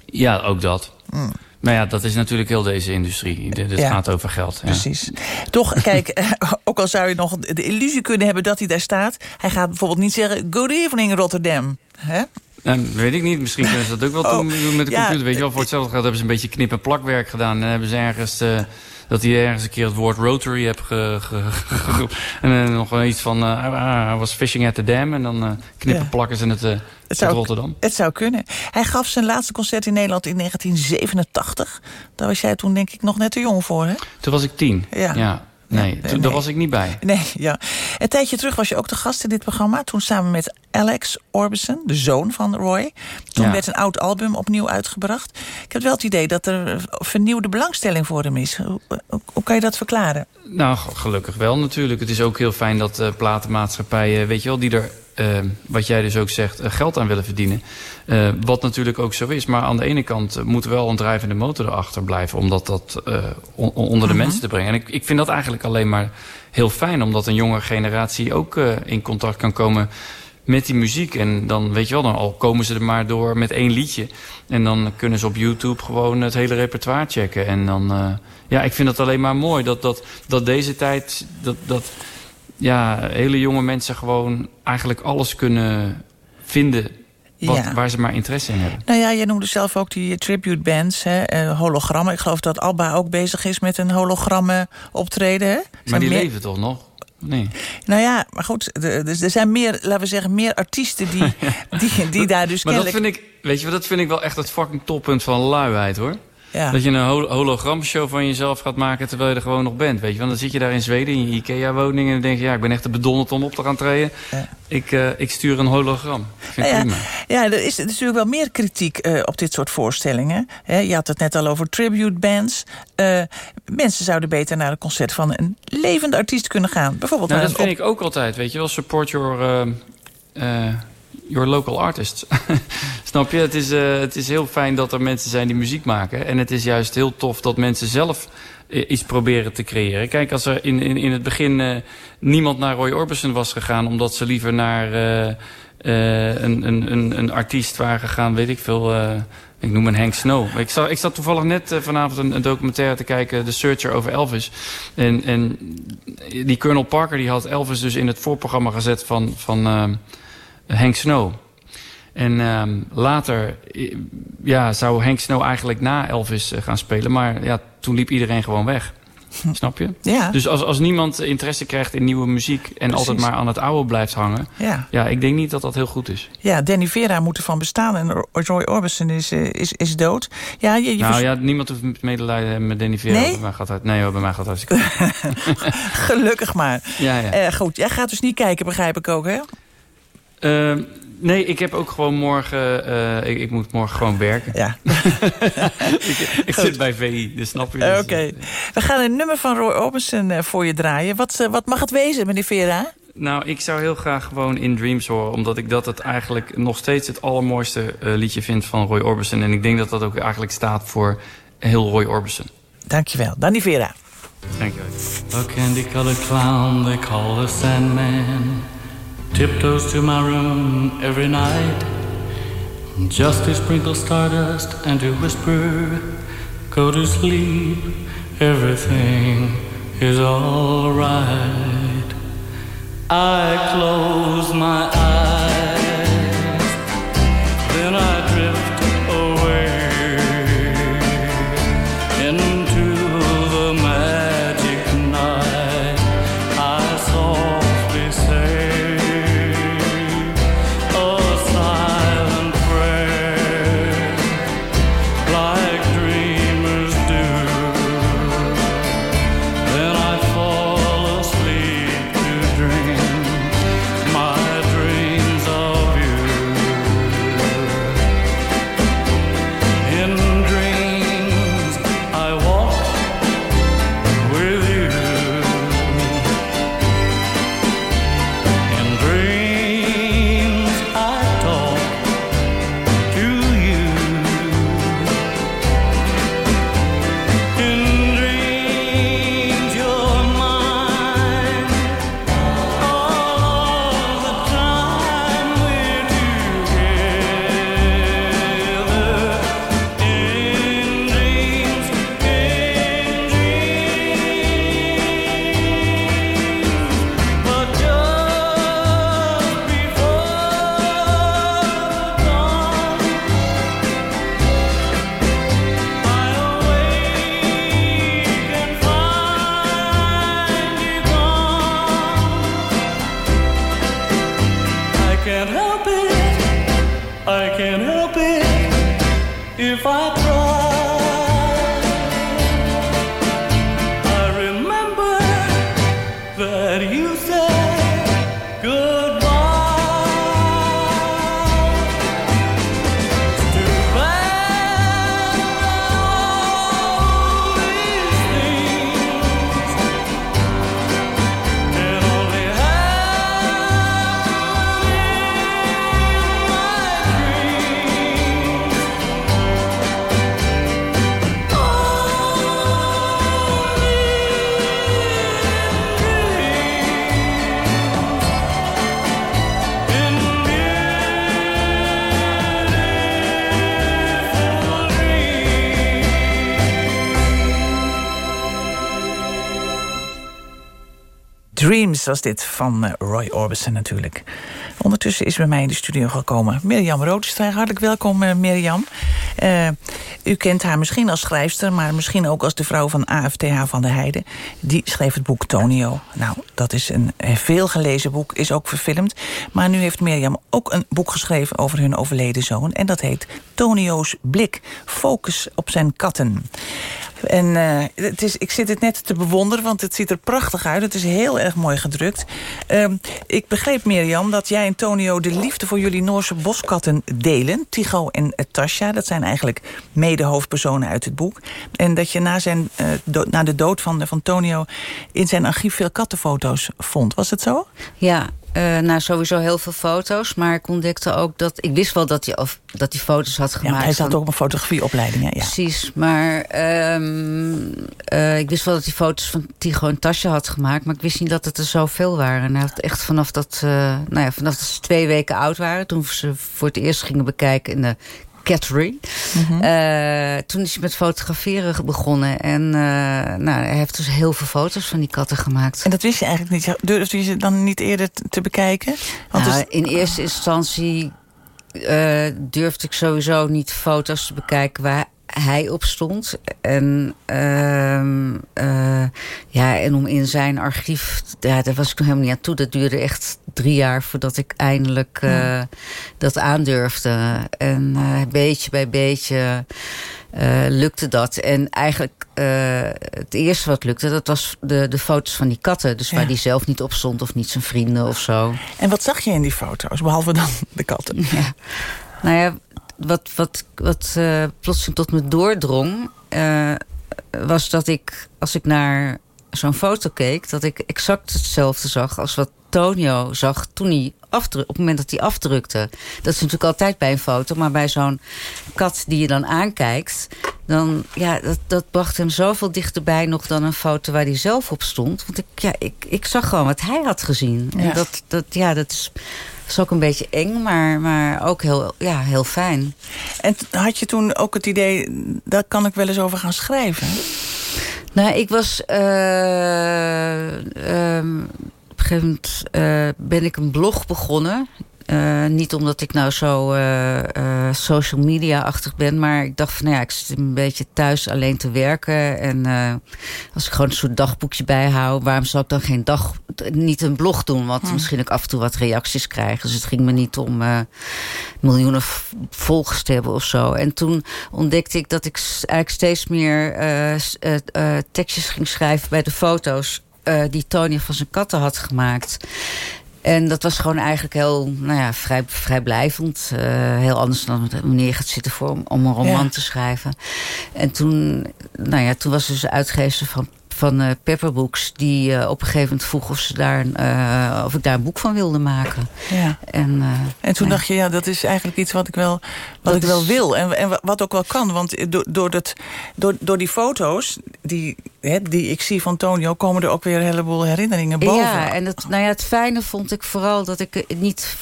Ja, ook dat. Mm. Nou ja, dat is natuurlijk heel deze industrie. Het ja, gaat over geld. Ja. Precies. Toch, kijk, *laughs* ook al zou je nog de illusie kunnen hebben dat hij daar staat... hij gaat bijvoorbeeld niet zeggen, good evening Rotterdam. Hè? En weet ik niet, misschien kunnen ze dat ook wel oh, doen met de computer. Ja, weet je wel, voor hetzelfde geld hebben ze een beetje knip- en plakwerk gedaan. En hebben ze ergens... Uh, dat hij ergens een keer het woord Rotary heeft ge, ge- ge- En eh, nog wel iets van, I was fishing at the dam. En dan eh, knippen Ja. plakken ze het, eh Het zou, Rotterdam. het zou kunnen. Hij gaf zijn laatste concert in Nederland in 1987. Daar was jij toen denk ik nog net te jong voor, hè? Toen was ik tien. Ja. Ja. Nee, daar was ik niet bij. Nee, ja. Een tijdje terug was je ook de gast in dit programma. Toen samen met Alex Orbison, de zoon van Roy. Toen Ja. werd een oud album opnieuw uitgebracht. Ik heb wel het idee dat er vernieuwde belangstelling voor hem is. Hoe, hoe- kan je dat verklaren? Nou, gelukkig wel natuurlijk. Het is ook heel fijn dat eh, platenmaatschappijen, weet je wel, die er, eh, wat jij dus ook zegt, eh, geld aan willen verdienen. Eh, wat natuurlijk ook zo is. Maar aan de ene kant eh, moet wel een drijvende motor erachter blijven om dat, dat eh, on- on- onder de Mhm. mensen te brengen. En ik, ik vind dat eigenlijk alleen maar heel fijn, omdat een jonge generatie ook in contact kan komen met die muziek. En dan, weet je wel, dan al komen ze er maar door met één liedje. En dan kunnen ze op YouTube gewoon het hele repertoire checken. En dan, ja, ik vind het alleen maar mooi dat, dat, dat deze tijd, dat, dat ja, hele jonge mensen gewoon eigenlijk alles kunnen vinden wat, Ja. waar ze maar interesse in hebben. Nou ja, jij noemde zelf ook die tribute bands, hè, eh, hologrammen. Ik geloof dat Alba ook bezig is met een hologrammen optreden. Hè? Maar die meer- leven toch nog? Nee. Nou ja, maar goed, dus er zijn meer, laten we zeggen, meer artiesten die, *laughs* die, die daar dus Maar dat vind ik, weet je, wat, dat vind ik wel echt het fucking toppunt van luiheid, hoor. Ja. Dat je een hol- hologramshow van jezelf gaat maken terwijl je er gewoon nog bent, weet je. Want dan zit je daar in Zweden in je Ikea-woning en dan denk je... ja, ik ben echt te bedonderd om op te gaan treden. Ik, eh, ik stuur een hologram. Vind prima. ja, ja, er is, natuurlijk wel meer kritiek eh, op dit soort voorstellingen. Je had het net al over tribute bands. Eh, mensen zouden beter naar een concert van een levende artiest kunnen gaan. Bijvoorbeeld Nou, dat vind ik ook altijd, weet je wel. Support your, your local artists. *laughs* Snap je? Het is, eh, het is heel fijn dat er mensen zijn die muziek maken. En het is juist heel tof dat mensen zelf eh, iets proberen te creëren. Kijk, als er in, in, in het begin eh, niemand naar Roy Orbison was gegaan... omdat ze liever naar een, een, een, een artiest waren gegaan, weet ik veel... ik noem een Hank Snow. Ik zat, ik zat toevallig net vanavond een, documentaire te kijken... The Searcher over Elvis. En, en die Colonel Parker die had Elvis dus in het voorprogramma gezet van, van Hank Snow. En ehm, later ja, zou Hank Snow eigenlijk na Elvis eh, gaan spelen. Maar ja, toen liep iedereen gewoon weg. Snap je? Ja. Dus als, als niemand interesse krijgt in nieuwe muziek... en Precies. altijd maar aan het oude blijft hangen... Ja. ja, ik denk niet dat dat heel goed is. Ja, Danny Vera moet ervan bestaan en Roy Orbison is, eh, is, is dood. Ja, je, je nou vers- ja, niemand hoeft medelijden met Danny Vera. Nee? Bij mij gaat het, nee hoor, bij mij gaat het goed. *laughs* Gelukkig maar. Ja, ja. Eh, goed, jij gaat dus niet kijken, begrijp ik ook, hè? Ehm, nee, ik heb ook gewoon morgen... eh, ik, ik moet morgen gewoon werken. Ja. *laughs* ik ik zit bij VI, dus snap je? Eh, Dus, Oké. We gaan een nummer van Roy Orbison eh, voor je draaien. Wat, eh, wat mag het wezen, meneer Vera? Nou, ik zou heel graag gewoon In Dreams horen. Omdat ik dat het eigenlijk nog steeds het allermooiste eh, liedje vind van Roy Orbison. En ik denk dat dat ook eigenlijk staat voor heel Roy Orbison. Dankjewel. Danny Vera. Dank je wel. A candy-colored clown they call the Sandman tiptoes to my room every night. Just to sprinkle stardust and to whisper, "Go to sleep, everything is all right." I close my eyes, Dreams was dit van eh, Roy Orbison natuurlijk. Ondertussen is bij mij in de studio gekomen Mirjam Roodstraat. Hartelijk welkom, eh, Mirjam. Eh, u kent haar misschien als schrijfster... maar misschien ook als de vrouw van AFTH van de Heide. Die schreef het boek Tonio. Nou, dat is een eh, veel gelezen boek, is ook verfilmd. Maar nu heeft Mirjam ook een boek geschreven over hun overleden zoon. En dat heet Tonio's Blik. Focus op zijn katten. En eh, het is, ik zit het net te bewonderen, want het ziet er prachtig uit. Het is heel erg mooi gedrukt. Ehm, ik begreep, Mirjam, dat jij en Tonio de liefde voor jullie Noorse boskatten delen. Tycho en Tasja, dat zijn eigenlijk mede-hoofdpersonen uit het boek. En dat je na, zijn, eh, na de dood van, van Tonio in zijn archief veel kattenfoto's vond. Was het zo? Ja, eh, nou sowieso heel veel foto's. Maar ik ontdekte ook dat... Ik wist wel dat hij, of, dat hij foto's had Ja, gemaakt. want hij zat ook op een fotografieopleiding. Hè? Ja. Precies, maar ehm, eh, ik wist wel dat hij foto's van Tycho en Tasja had gemaakt. Maar ik wist niet dat het er zoveel waren. En hij had echt vanaf dat, eh, nou ja, vanaf dat ze twee weken oud waren... toen ze voor het eerst gingen bekijken in de Cattery. Mhm. Eh, toen is hij met fotograferen begonnen. En eh, nou, hij heeft dus heel veel foto's van die katten gemaakt. En dat wist je eigenlijk niet. Durfde je ze dan niet eerder te- te bekijken? Want Nou, dus- in eerste instantie eh, durfde ik sowieso niet foto's te bekijken waar hij op stond. En, ehm, eh, ja, en om in zijn archief, ja, daar was ik nog helemaal niet aan toe. Dat duurde echt drie jaar voordat ik eindelijk eh, Ja. dat aandurfde. En eh, beetje bij beetje lukte dat. En eigenlijk het eerste wat lukte, dat was de, de foto's van die katten. Dus waar die zelf niet op stond of niet zijn vrienden of zo. En wat zag je in die foto's, behalve dan de katten? Ja. Nou ja, wat, wat, wat eh, plotseling tot me doordrong... eh, was dat ik, als ik naar zo'n foto keek... dat ik exact hetzelfde zag als wat Tonio zag toen hij afdruk, op het moment dat hij afdrukte. Dat is natuurlijk altijd bij een foto, maar bij zo'n kat die je dan aankijkt... dan, ja, dat, dat bracht hem zoveel dichterbij nog dan een foto waar hij zelf op stond. Want ik, ja, ik, ik zag gewoon wat hij had gezien. En Ja. dat, dat, ja, dat is, is ook een beetje eng, maar, maar ook heel, ja, heel fijn. En had je toen ook het idee, daar kan ik wel eens over gaan schrijven? Nou, ik was... eh, ehm, op een gegeven moment eh, ben ik een blog begonnen. Eh, niet omdat ik nou zo eh, eh, social media-achtig ben, maar ik dacht van, nou ja, ik zit een beetje thuis alleen te werken. En als ik gewoon een soort dagboekje bijhoud, waarom zou ik dan geen dag, niet een blog doen? Want Hm. misschien ik af en toe wat reacties krijg. Dus het ging me niet om miljoenen volgers te hebben of zo. En toen ontdekte ik dat ik eigenlijk steeds meer tekstjes ging schrijven bij de foto's die Tony van zijn katten had gemaakt. En dat was gewoon eigenlijk heel, nou ja, vrij, vrijblijvend. Eh, heel anders dan wanneer je gaat zitten voor, om- om een roman Ja. te schrijven. En toen, nou ja, toen was dus de uitgever van, van eh, Pepperbooks... die eh, op een gegeven moment vroeg of, ze daar, eh, of ik daar een boek van wilde maken. Ja. En, En toen dacht je, ja, dat is eigenlijk iets wat ik wel, wat Dat ik wel is- wil. En, en wat ook wel kan. Want door, door, dat, door, door die foto's die, hè, die ik zie van Tonio... komen er ook weer een heleboel herinneringen boven. Ja, en het, nou ja, het fijne vond ik vooral dat ik er niet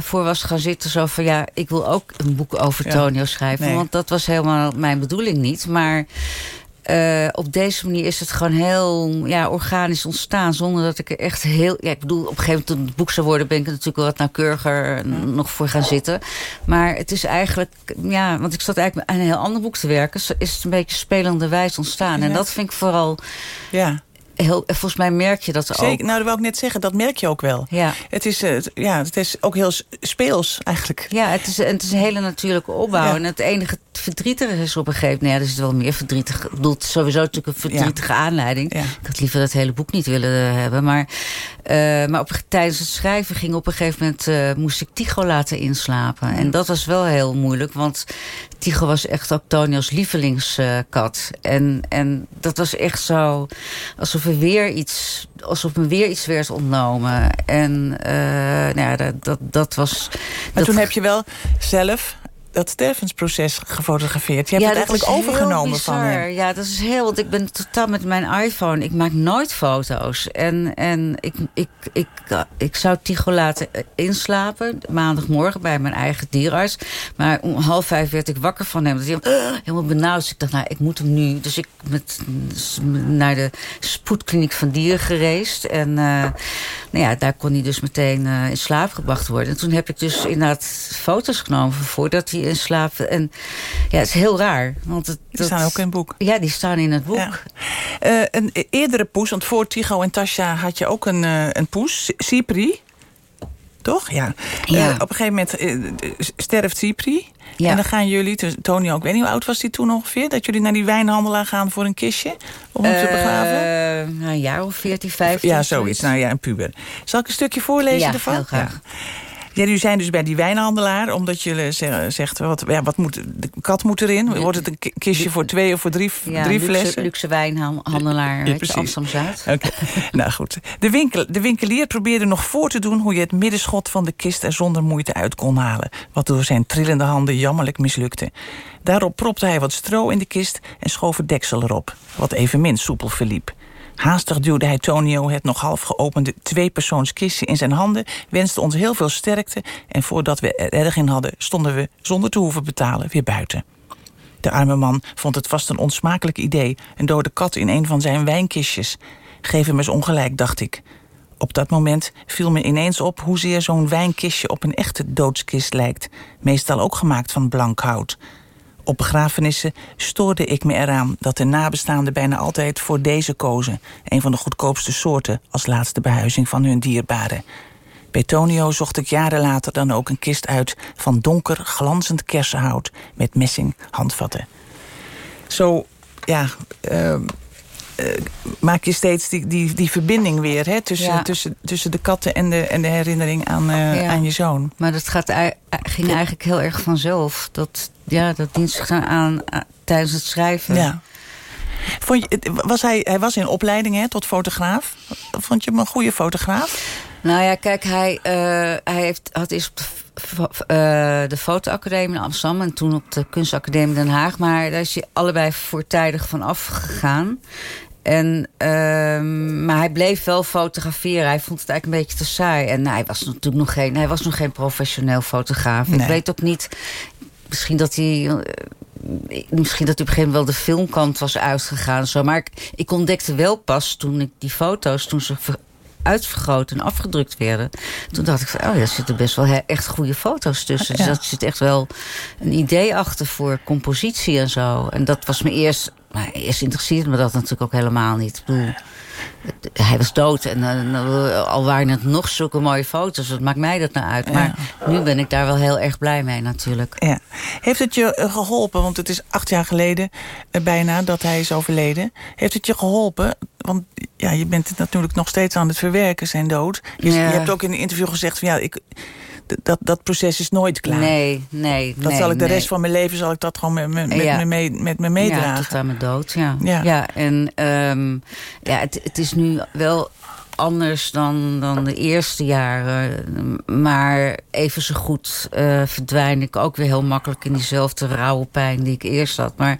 voor was gaan zitten. Zo van ja, ik wil ook een boek over Ja. Tonio schrijven. Nee. Want dat was helemaal mijn bedoeling niet. Maar eh, op deze manier is het gewoon heel ja, organisch ontstaan. Zonder dat ik er echt heel... Ja, ik bedoel, op een gegeven moment toen het boek zou worden... ben ik er natuurlijk wel wat nauwkeuriger nog voor gaan zitten. Maar het is eigenlijk... Ja, want ik zat eigenlijk aan een heel ander boek te werken. Is het een beetje spelenderwijs ontstaan. En dat vind ik vooral Ja. Heel, volgens mij merk je dat ook. Nou dat wil ik net zeggen, dat merk je ook wel. Ja. Het is, eh, ja, het is ook heel speels eigenlijk. Ja, het is, het is een hele natuurlijke opbouw. Ja. En het enige verdrietige is op een gegeven moment... Nou ja, er zit wel meer verdrietig. Ik bedoel, het is sowieso natuurlijk een verdrietige aanleiding. Ik had liever dat hele boek niet willen eh, hebben. Maar, eh, maar op, tijdens het schrijven ging op een gegeven moment... moest ik Tycho laten inslapen. En dat was wel heel moeilijk, want... Tycho was echt ook Tonio's lievelingskat. en, en dat was echt zo... alsof er weer iets... alsof me weer iets werd ontnomen. En eh, nou ja, dat, dat, dat was... Maar dat toen heb je wel zelf dat stervensproces gefotografeerd. Je hebt het eigenlijk overgenomen van hem. Ja, dat is heel... Want ik ben totaal met mijn iPhone... Ik maak nooit foto's. En, en ik, ik, ik, ik zou Tycho laten inslapen. Maandagmorgen bij mijn eigen dierarts. Maar om half vijf werd ik wakker van hem. Dat hij helemaal, helemaal benauwd. Dus ik dacht, nou, ik moet hem nu. Dus ik met, naar de spoedkliniek van dieren gereisd. En eh, nou ja, daar kon hij dus meteen eh, in slaap gebracht worden. En toen heb ik dus inderdaad foto's genomen... voordat hij in slaap... En ja, het is heel raar. Want het, Die staan ook in het boek. Ja, die staan in het boek. Eh, een eerdere poes, want voor Tycho en Tasja had je ook een, eh, een poes, Cypri. Toch? Ja. Ja. Eh, op een gegeven moment sterft Cypri. Ja. En dan gaan jullie, dus Tony ook, ik weet niet hoe oud was hij toen ongeveer... dat jullie naar die wijnhandelaar gaan voor een kistje om hem te begraven? Nou, een jaar of 14, 15. Ja, zoiets. Nou ja, een puber. Zal ik een stukje voorlezen Ja, ervan? heel graag. Ja, jullie zijn dus bij die wijnhandelaar, omdat jullie ze- zegt, wat, ja, wat moet, de kat moet erin. Wordt het een ki- kistje voor twee of voor drie, Ja, drie luxe, flessen? luxe wijnhandelaar Ja. Amsterdam-Zuid. Oké, *laughs* nou goed. De, winkel, de winkelier probeerde nog voor te doen... hoe je het middenschot van de kist er zonder moeite uit kon halen. Wat door zijn trillende handen jammerlijk mislukte. Daarop propte hij wat stro in de kist en schoof het deksel erop. Wat evenmin soepel verliep. Haastig duwde hij Tonio het nog half geopende tweepersoonskistje in zijn handen... wenste ons heel veel sterkte... en voordat we er erg in hadden... stonden we, zonder te hoeven betalen, weer buiten. De arme man vond het vast een onsmakelijk idee... een dode kat in een van zijn wijnkistjes. Geef hem eens ongelijk, dacht ik. Op dat moment viel me ineens op hoezeer zo'n wijnkistje op een echte doodskist lijkt. Meestal ook gemaakt van blank hout. Op begrafenissen stoorde ik me eraan dat de nabestaanden bijna altijd voor deze kozen. Een van de goedkoopste soorten als laatste behuizing van hun dierbaren. Bij Tonio zocht ik jaren later dan ook een kist uit van donker, glanzend kersenhout met messing handvatten. Zo, ja, ehm, eh, maak je steeds die, die, die verbinding weer hè, tussen, Ja. tussen, tussen de katten en de, en de herinnering aan, eh, Ja. aan je zoon. Maar dat gaat, ging eigenlijk heel erg vanzelf. Dat, ja, dat dient zich aan, aan tijdens het schrijven. Ja. Vond je, was hij, hij was in opleiding hè, tot fotograaf. Vond je hem een goede fotograaf? Nou ja, kijk, hij, eh, hij heeft, had eerst op de, eh, de fotoacademie in Amsterdam... en toen op de kunstacademie Den Haag. Maar daar is hij allebei voortijdig van afgegaan. En, ehm, maar hij bleef wel fotograferen. Hij vond het eigenlijk een beetje te saai. En hij was natuurlijk nog geen, hij was nog geen professioneel fotograaf. Ik weet ook niet... Misschien dat hij... eh, Misschien dat hij op een gegeven moment wel de filmkant was uitgegaan. Zo. Maar ik, ik ontdekte wel pas toen ik die foto's... toen ze ver- uitvergroot en afgedrukt werden. Toen dacht ik van, oh, daar zitten best wel echt goede foto's tussen. Dus Ja. dat zit echt wel een idee achter voor compositie en zo. En dat was me eerst... Maar eerst interesseerde me dat natuurlijk ook helemaal niet. Ik bedoel, hij was dood en eh, al waren het nog zulke mooie foto's. Wat maakt mij dat nou uit? Maar nu ben ik daar wel heel erg blij mee natuurlijk. Ja. Heeft het je eh, geholpen, want het is acht jaar geleden eh, bijna dat hij is overleden. Heeft het je geholpen? Want ja, je bent het natuurlijk nog steeds aan het verwerken, zijn dood. Je, Ja. je hebt ook in een interview gezegd van ja, ik, dat, dat proces is nooit klaar. Nee, nee, Dat nee, zal ik de nee. rest van mijn leven zal ik dat gewoon met, me- met, Ja. me, mee, met me meedragen. Ja, tot aan mijn dood, ja. Ja. Ja, en ehm, ja, het, het is nu wel anders dan, dan de eerste jaren. Maar even zo goed eh, verdwijn ik ook weer heel makkelijk... in diezelfde rauwe pijn die ik eerst had. Maar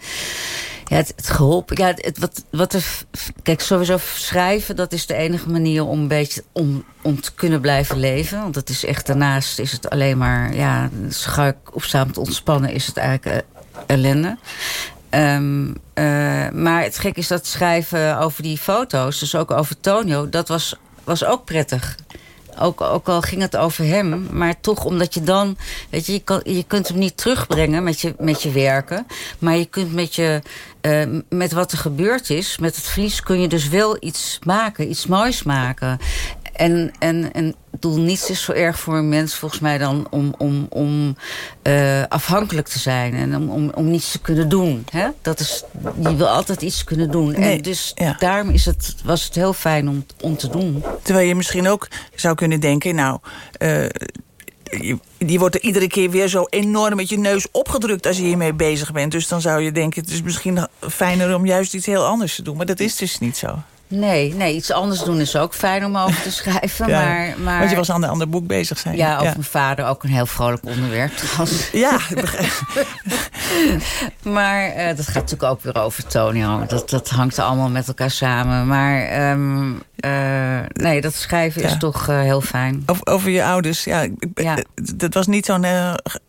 ja, het, het geholpen... Ja, het, wat, wat kijk, sowieso schrijven... dat is de enige manier om een beetje... om, om te kunnen blijven leven. Want het is echt daarnaast is het alleen maar... ja, schuik opstaan te ontspannen is het eigenlijk eh, ellende. Ehm, eh, maar het gek is dat schrijven over die foto's, dus ook over Tonio, dat was, was ook prettig. Ook, ook al ging het over hem, maar toch omdat je dan, weet je, je, kan, je kunt hem niet terugbrengen met je, met je werken, maar je kunt met je eh, met wat er gebeurd is, met het verlies... kun je dus wel iets maken, iets moois maken. En, en, en ik bedoel, niets is zo erg voor een mens volgens mij dan om, om, om eh, afhankelijk te zijn. En om, om, om niets te kunnen doen. Hè? Dat is, je wil altijd iets kunnen doen. Nee, en dus daarom is het, was het heel fijn om, om te doen. Terwijl je misschien ook zou kunnen denken... nou, eh, die wordt er iedere keer weer zo enorm met je neus opgedrukt... als je hiermee bezig bent. Dus dan zou je denken, het is misschien fijner om juist iets heel anders te doen. Maar dat is dus niet zo. Nee, nee, iets anders doen is ook fijn om over te *laughs* schrijven. Ja, maar, maar, Want je was aan een ander boek bezig zijn. Ja, over mijn vader, ook een heel vrolijk onderwerp. *laughs* trouwens. Ja, *laughs* maar eh, dat gaat natuurlijk ook weer over Tonio. Dat, dat hangt allemaal met elkaar samen. Maar ehm, eh, nee, dat schrijven is toch eh, heel fijn. Over, over je ouders, ja. Dat was niet zo'n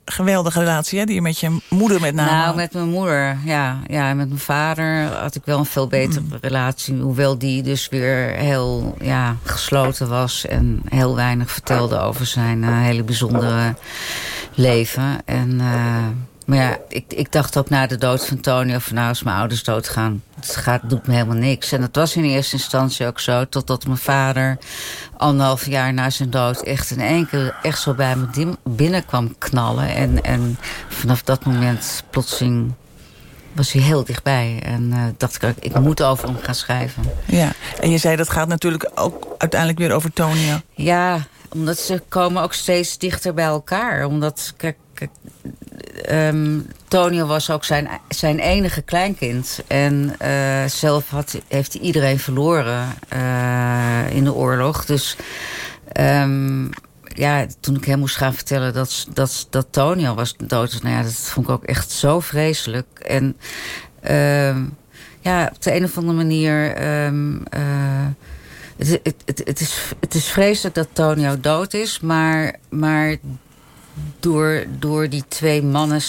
geweldige relatie, hè? Die je met je moeder met name Nou, had. met mijn moeder, ja. ja. en Met mijn vader had ik wel een veel betere Mm. relatie. Hoewel die dus weer heel ja, gesloten was. En heel weinig vertelde over zijn eh, hele bijzondere leven. En, eh, maar ja, ik, ik dacht ook na de dood van Tony... of nou, als mijn ouders doodgaan, het gaat, doet me helemaal niks. En dat was in eerste instantie ook zo. Totdat mijn vader anderhalf jaar na zijn dood... echt in één keer echt zo bij me dim- binnen kwam knallen. En, en vanaf dat moment plotseling was hij heel dichtbij. En eh, dacht ik, ik moet over hem gaan schrijven. Ja, en je zei dat gaat natuurlijk ook uiteindelijk weer over Tonio. Ja, omdat ze komen ook steeds dichter bij elkaar. Omdat, kijk, ehm, Tonio was ook zijn, zijn enige kleinkind. En eh, zelf had, heeft hij iedereen verloren eh, in de oorlog. Dus ehm, ja, toen ik hem moest gaan vertellen dat, dat, dat Tonio was dood... Nou ja, dat vond ik ook echt zo vreselijk. En ehm, ja, op de een of andere manier... eh, het, het, het, is, het is vreselijk dat Tonio dood is, maar, maar door, door die twee mannen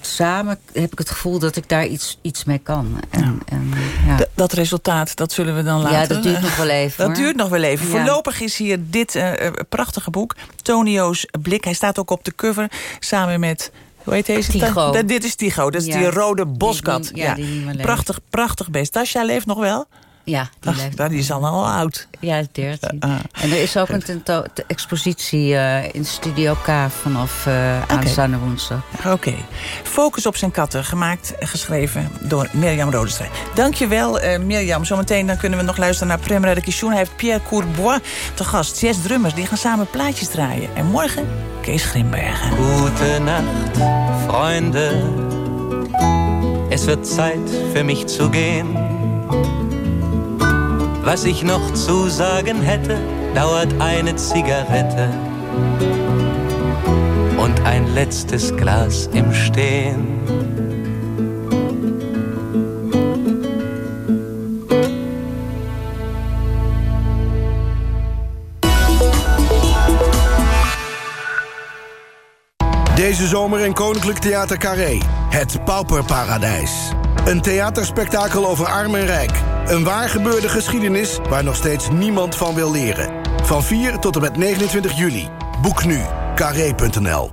samen heb ik het gevoel dat ik daar iets, iets mee kan. En, en, ja. Dat resultaat, dat zullen we dan later... Ja, dat duurt nog wel even, *laughs* Dat hoor. duurt nog wel even. Ja. Voorlopig is hier dit eh, eh, prachtige boek. Tonio's Blik. Hij staat ook op de cover samen met... Hoe heet deze? Da- Dit is Tycho. Dat is die rode boskat. die- ja, die prachtig, prachtig beest. Tasja leeft nog wel? Ja, die Ach, nou, die is al al oud. Ja, 13. Ah. En er is ook een tento- te- expositie eh, in Studio K vanaf eh aanstaande woensdag. Oké. Focus op zijn katten, gemaakt en geschreven door Mirjam Rodestrij. Dankjewel, eh Mirjam. Zometeen dan kunnen we nog luisteren naar Prem Radekishun. Hij heeft Pierre Courbois te gast. Zes drummers, die gaan samen plaatjes draaien. En morgen Kees Grimbergen. Gute Nacht, Freunde. Es wird Zeit für mich zu gehen. Was ich noch zu sagen hätte, dauert eine Zigarette und ein letztes Glas im Stehen. Deze zomer in Koninklijk Theater Carré. Het Pauperparadijs. Een theaterspektakel over arm en rijk. Een waar gebeurde geschiedenis waar nog steeds niemand van wil leren. Van 4 tot en met 29 juli. Boek nu. Carré.nl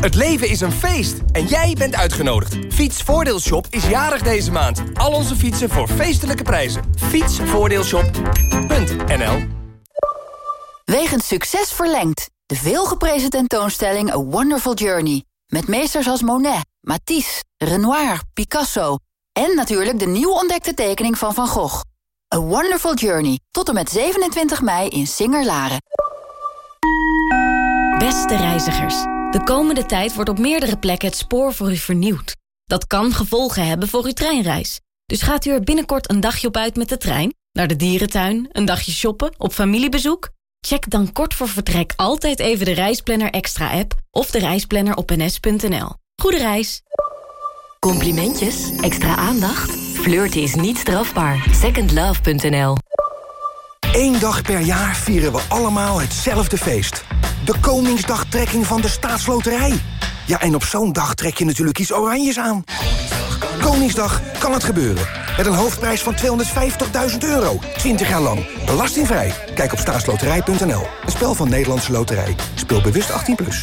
Het leven is een feest en jij bent uitgenodigd. Fietsvoordeelshop is jarig deze maand. Al onze fietsen voor feestelijke prijzen. Fietsvoordeelshop.nl Wegens succes verlengd. De veelgeprezen tentoonstelling A Wonderful Journey. Met meesters als Monet, Matisse, Renoir, Picasso... en natuurlijk de nieuw ontdekte tekening van Van Gogh. A Wonderful Journey. Tot en met 27 mei in Singer-Laren. Beste reizigers, de komende tijd wordt op meerdere plekken het spoor voor u vernieuwd. Dat kan gevolgen hebben voor uw treinreis. Dus gaat u er binnenkort een dagje op uit met de trein? Naar de dierentuin? Een dagje shoppen? Op familiebezoek? Check dan kort voor vertrek altijd even de Reisplanner Extra app of de reisplanner op ns.nl. Goede reis! Complimentjes? Extra aandacht? Flirten is niet strafbaar. Secondlove.nl Eén dag per jaar vieren we allemaal hetzelfde feest. De Koningsdagtrekking van de Staatsloterij. Ja, en op zo'n dag trek je natuurlijk iets oranjes aan. Koningsdag kan het gebeuren. Met een hoofdprijs van 250.000 euro. 20 jaar lang. Belastingvrij. Kijk op staatsloterij.nl. Een spel van Nederlandse Loterij. Speel bewust 18+. Plus.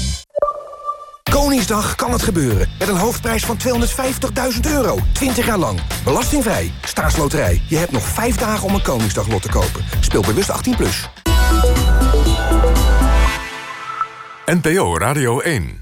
Koningsdag kan het gebeuren. Met een hoofdprijs van 250.000 euro. 20 jaar lang. Belastingvrij. Staatsloterij. Je hebt nog 5 dagen om een Koningsdaglot te kopen. Speel bewust 18+. Plus. NPO Radio 1.